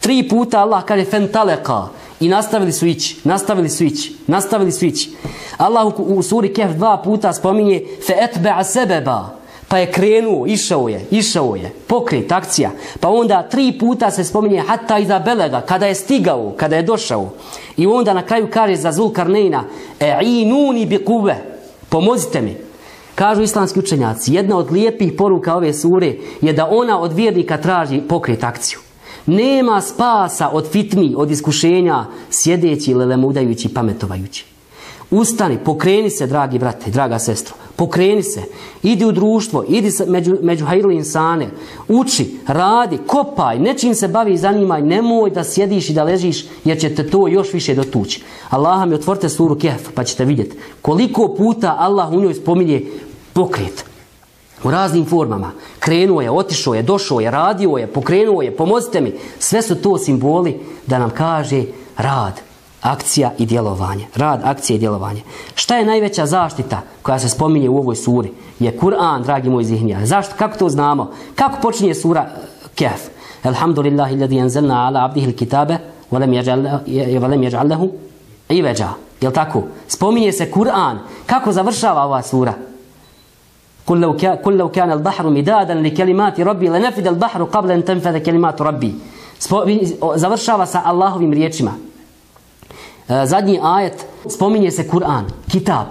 Tri puta Allah kaže fentaleka i nastavili su ići, nastavili su ići, nastavili su ići. Allah u suri Kehf dva puta spominje fe etbe'a sebeba, pa je krenuo, išao je, išao je, pokret, akcija. Pa onda tri puta se spominje hatta iza belega, kada je stigao, kada je došao. I onda na kraju kaže za Zulkarnejna, e inuni bi kube, pomozite mi. Kažu islamski učenjaci, jedna od lijepih poruka ove sure je da ona od vjernika traži pokret, akciju. Nema spasa od fitni, od iskušenja, sjedeći, lelemudajući, pametovajući. Ustani, pokreni se, dragi brate, draga sestro. Pokreni se. Idi u društvo, idi među, među hajrli insane. Uči, radi, kopaj, nečim se bavi i zanimaj. Nemoj da sjediš i da ležiš, jer će te to još više dotući. Allah mi otvorite suru Kehf, pa ćete vidjeti koliko puta Allah u njoj spominje pokret. U raznim formama. Krenuo je, otišao je, došao je, radio je, pokrenuo je, pomozite mi. Sve su to simboli da nam kaže rad, akcija i djelovanje. Rad, akcija i djelovanje. Šta je najveća zaštita koja se spominje u ovoj suri? Je Kur'an, dragi moji zihnija. Zašto? Kako to znamo? Kako počinje sura Kehf? Alhamdulillahi ladhi anzalna ala abdihi l-kitabe volem jeđal lehu i veđa. Jel tako? Spominje se Kur'an. Kako završava ova sura? قل لو كان قل لو كان البحر مدادا لكلمات ربي لنفد البحر قبل ان تنفذ كلمات ربي završava sa Allahovim riječima zadnji ajet spominje se Kur'an kitab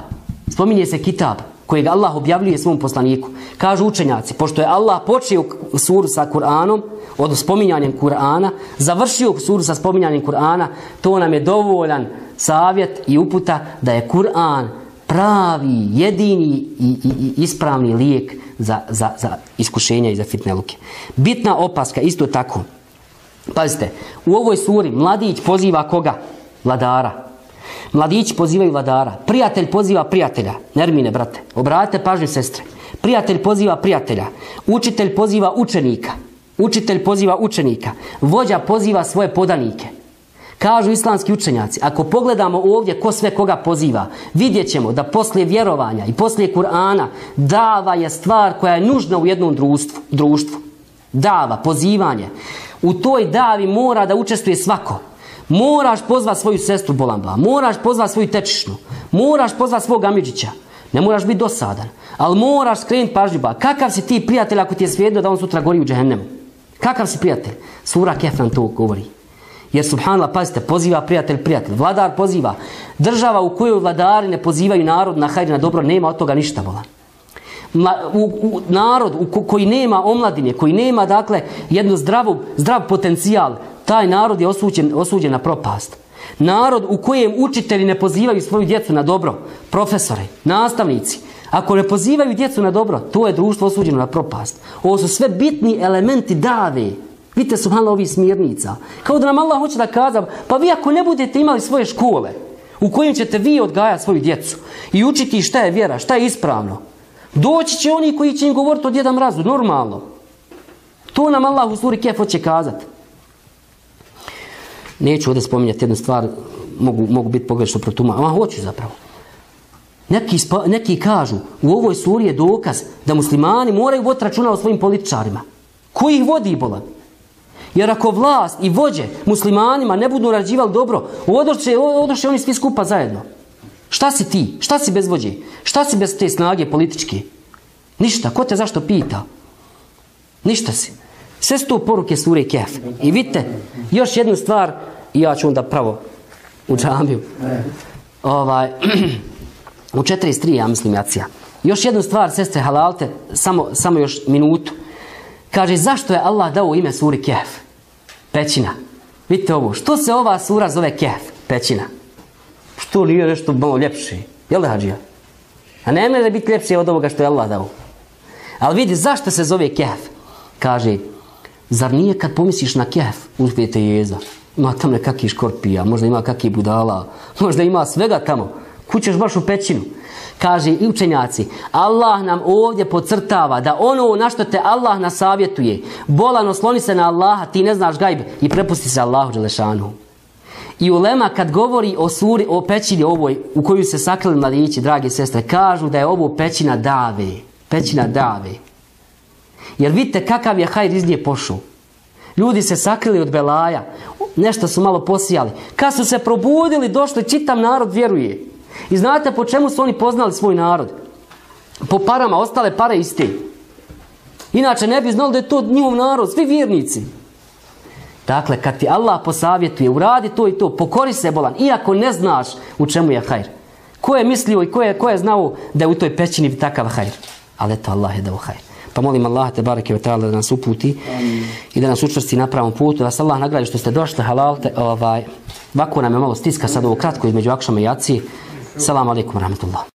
spominje se kitab kojeg Allah objavljuje svom poslaniku kažu učenjaci pošto je Allah počeo suru sa Kur'anom od spominjanjem Kur'ana završio suru sa spominjanjem Kur'ana to nam je dovoljan savjet i uputa da je Kur'an pravi, jedini i, i, i ispravni lijek za, za, za iskušenja i za fitne luke. Bitna opaska, isto tako, Pazite, u ovoj suri mladić poziva koga? Vladara. Mladići pozivaju vladara. Prijatelj poziva prijatelja. Nermine, brate. Obratite pažnju, sestre. Prijatelj poziva prijatelja. Učitelj poziva učenika. Učitelj poziva učenika. Vođa poziva svoje podanike. Kažu islamski učenjaci, ako pogledamo ovdje ko sve koga poziva, vidjet ćemo da poslije vjerovanja i poslije Kur'ana dava je stvar koja je nužna u jednom društvu. društvu. Dava, pozivanje. U toj davi mora da učestvuje svako. Moraš pozvati svoju sestru Bolamba, moraš pozvati svoju tečišnu, moraš pozvati svog Amidžića. Ne moraš biti dosadan, ali moraš skrenuti pažnju. Kakav si ti prijatelj ako ti je svijedno da on sutra gori u džehennemu? Kakav si prijatelj? Sura Kefran to govori. Jer subhanallah, pazite, poziva prijatelj prijatelj. Vladar poziva. Država u kojoj vladari ne pozivaju narod na hajde na dobro, nema od toga ništa vola. u, narod u koji nema omladine, koji nema dakle jednu zdravu, zdrav potencijal, taj narod je osuđen, osuđen na propast. Narod u kojem učitelji ne pozivaju svoju djecu na dobro, profesore, nastavnici, ako ne pozivaju djecu na dobro, to je društvo osuđeno na propast. Ovo su sve bitni elementi dave. Vidite su malo ovih smjernica. Kao da nam Allah hoće da kaza, pa vi ako ne budete imali svoje škole, u kojim ćete vi odgajati svoju djecu i učiti šta je vjera, šta je ispravno, doći će oni koji će im govoriti od jedan mrazu, normalno. To nam Allah u suri Kef hoće kazati. Neću ovdje spominjati jednu stvar, mogu, mogu biti pogrešno protuma, a hoću zapravo. Neki, neki kažu, u ovoj suri je dokaz da muslimani moraju voditi računa o svojim političarima. Koji ih vodi bolan? Jer ako vlast i vođe muslimanima ne budu rađivali dobro, odoše, odoše oni svi skupa zajedno. Šta si ti? Šta si bez vođe? Šta si bez te snage političke? Ništa. Ko te zašto pita? Ništa si. Sve su to poruke sure Kef. I vidite, još jednu stvar, i ja ću onda pravo u džambiju. Ovaj, u 43, ja mislim, jacija. Još jednu stvar, sestre halalte, samo, samo još minutu. Kaže, zašto je Allah dao ime suri Kef? Pećina. Vidite ovo, što se ova sura zove Kef? Pećina. Što nije nešto malo ljepše? Jel da hađija? A ne može biti ljepše od ovoga što je Allah dao. Ali vidi, zašto se zove Kef? Kaže, zar nije kad pomisliš na Kef, uspijete jeza? Ima tamo nekakvi škorpija, možda ima kakvi budala, možda ima svega tamo. Kućeš baš u pećinu. Kaže i učenjaci, Allah nam ovdje podcrtava da ono na što te Allah nasavjetuje, bolan osloni se na Allaha, ti ne znaš gajbe i prepusti se Allahu Đelešanu. I ulema kad govori o suri, o pećini ovoj u koju se sakrili mladići, drage sestre, kažu da je ovo pećina dave. Pećina dave. Jer vidite kakav je hajr iz nje pošao. Ljudi se sakrili od belaja, nešto su malo posijali. Kad su se probudili, došli, čitam narod vjeruje. I znate po čemu su oni poznali svoj narod? Po parama, ostale pare iste. Inače ne bi znali da je to njihov narod, svi vjernici. Dakle, kad ti Allah posavjetuje, uradi to i to, pokori se bolan, iako ne znaš u čemu je hajr. Ko je mislio i ko je, ko je znao da je u toj pećini takav hajr? Ali eto, Allah je dao hajr. Pa molim Allah te bareke da nas uputi i da nas učvrsti na pravom putu, da vas Allah nagradi što ste došli, halalte, ovaj, ovako nam je malo stiska sad ovo kratko između akšama i jaci. Salam alaikum rahmatullah.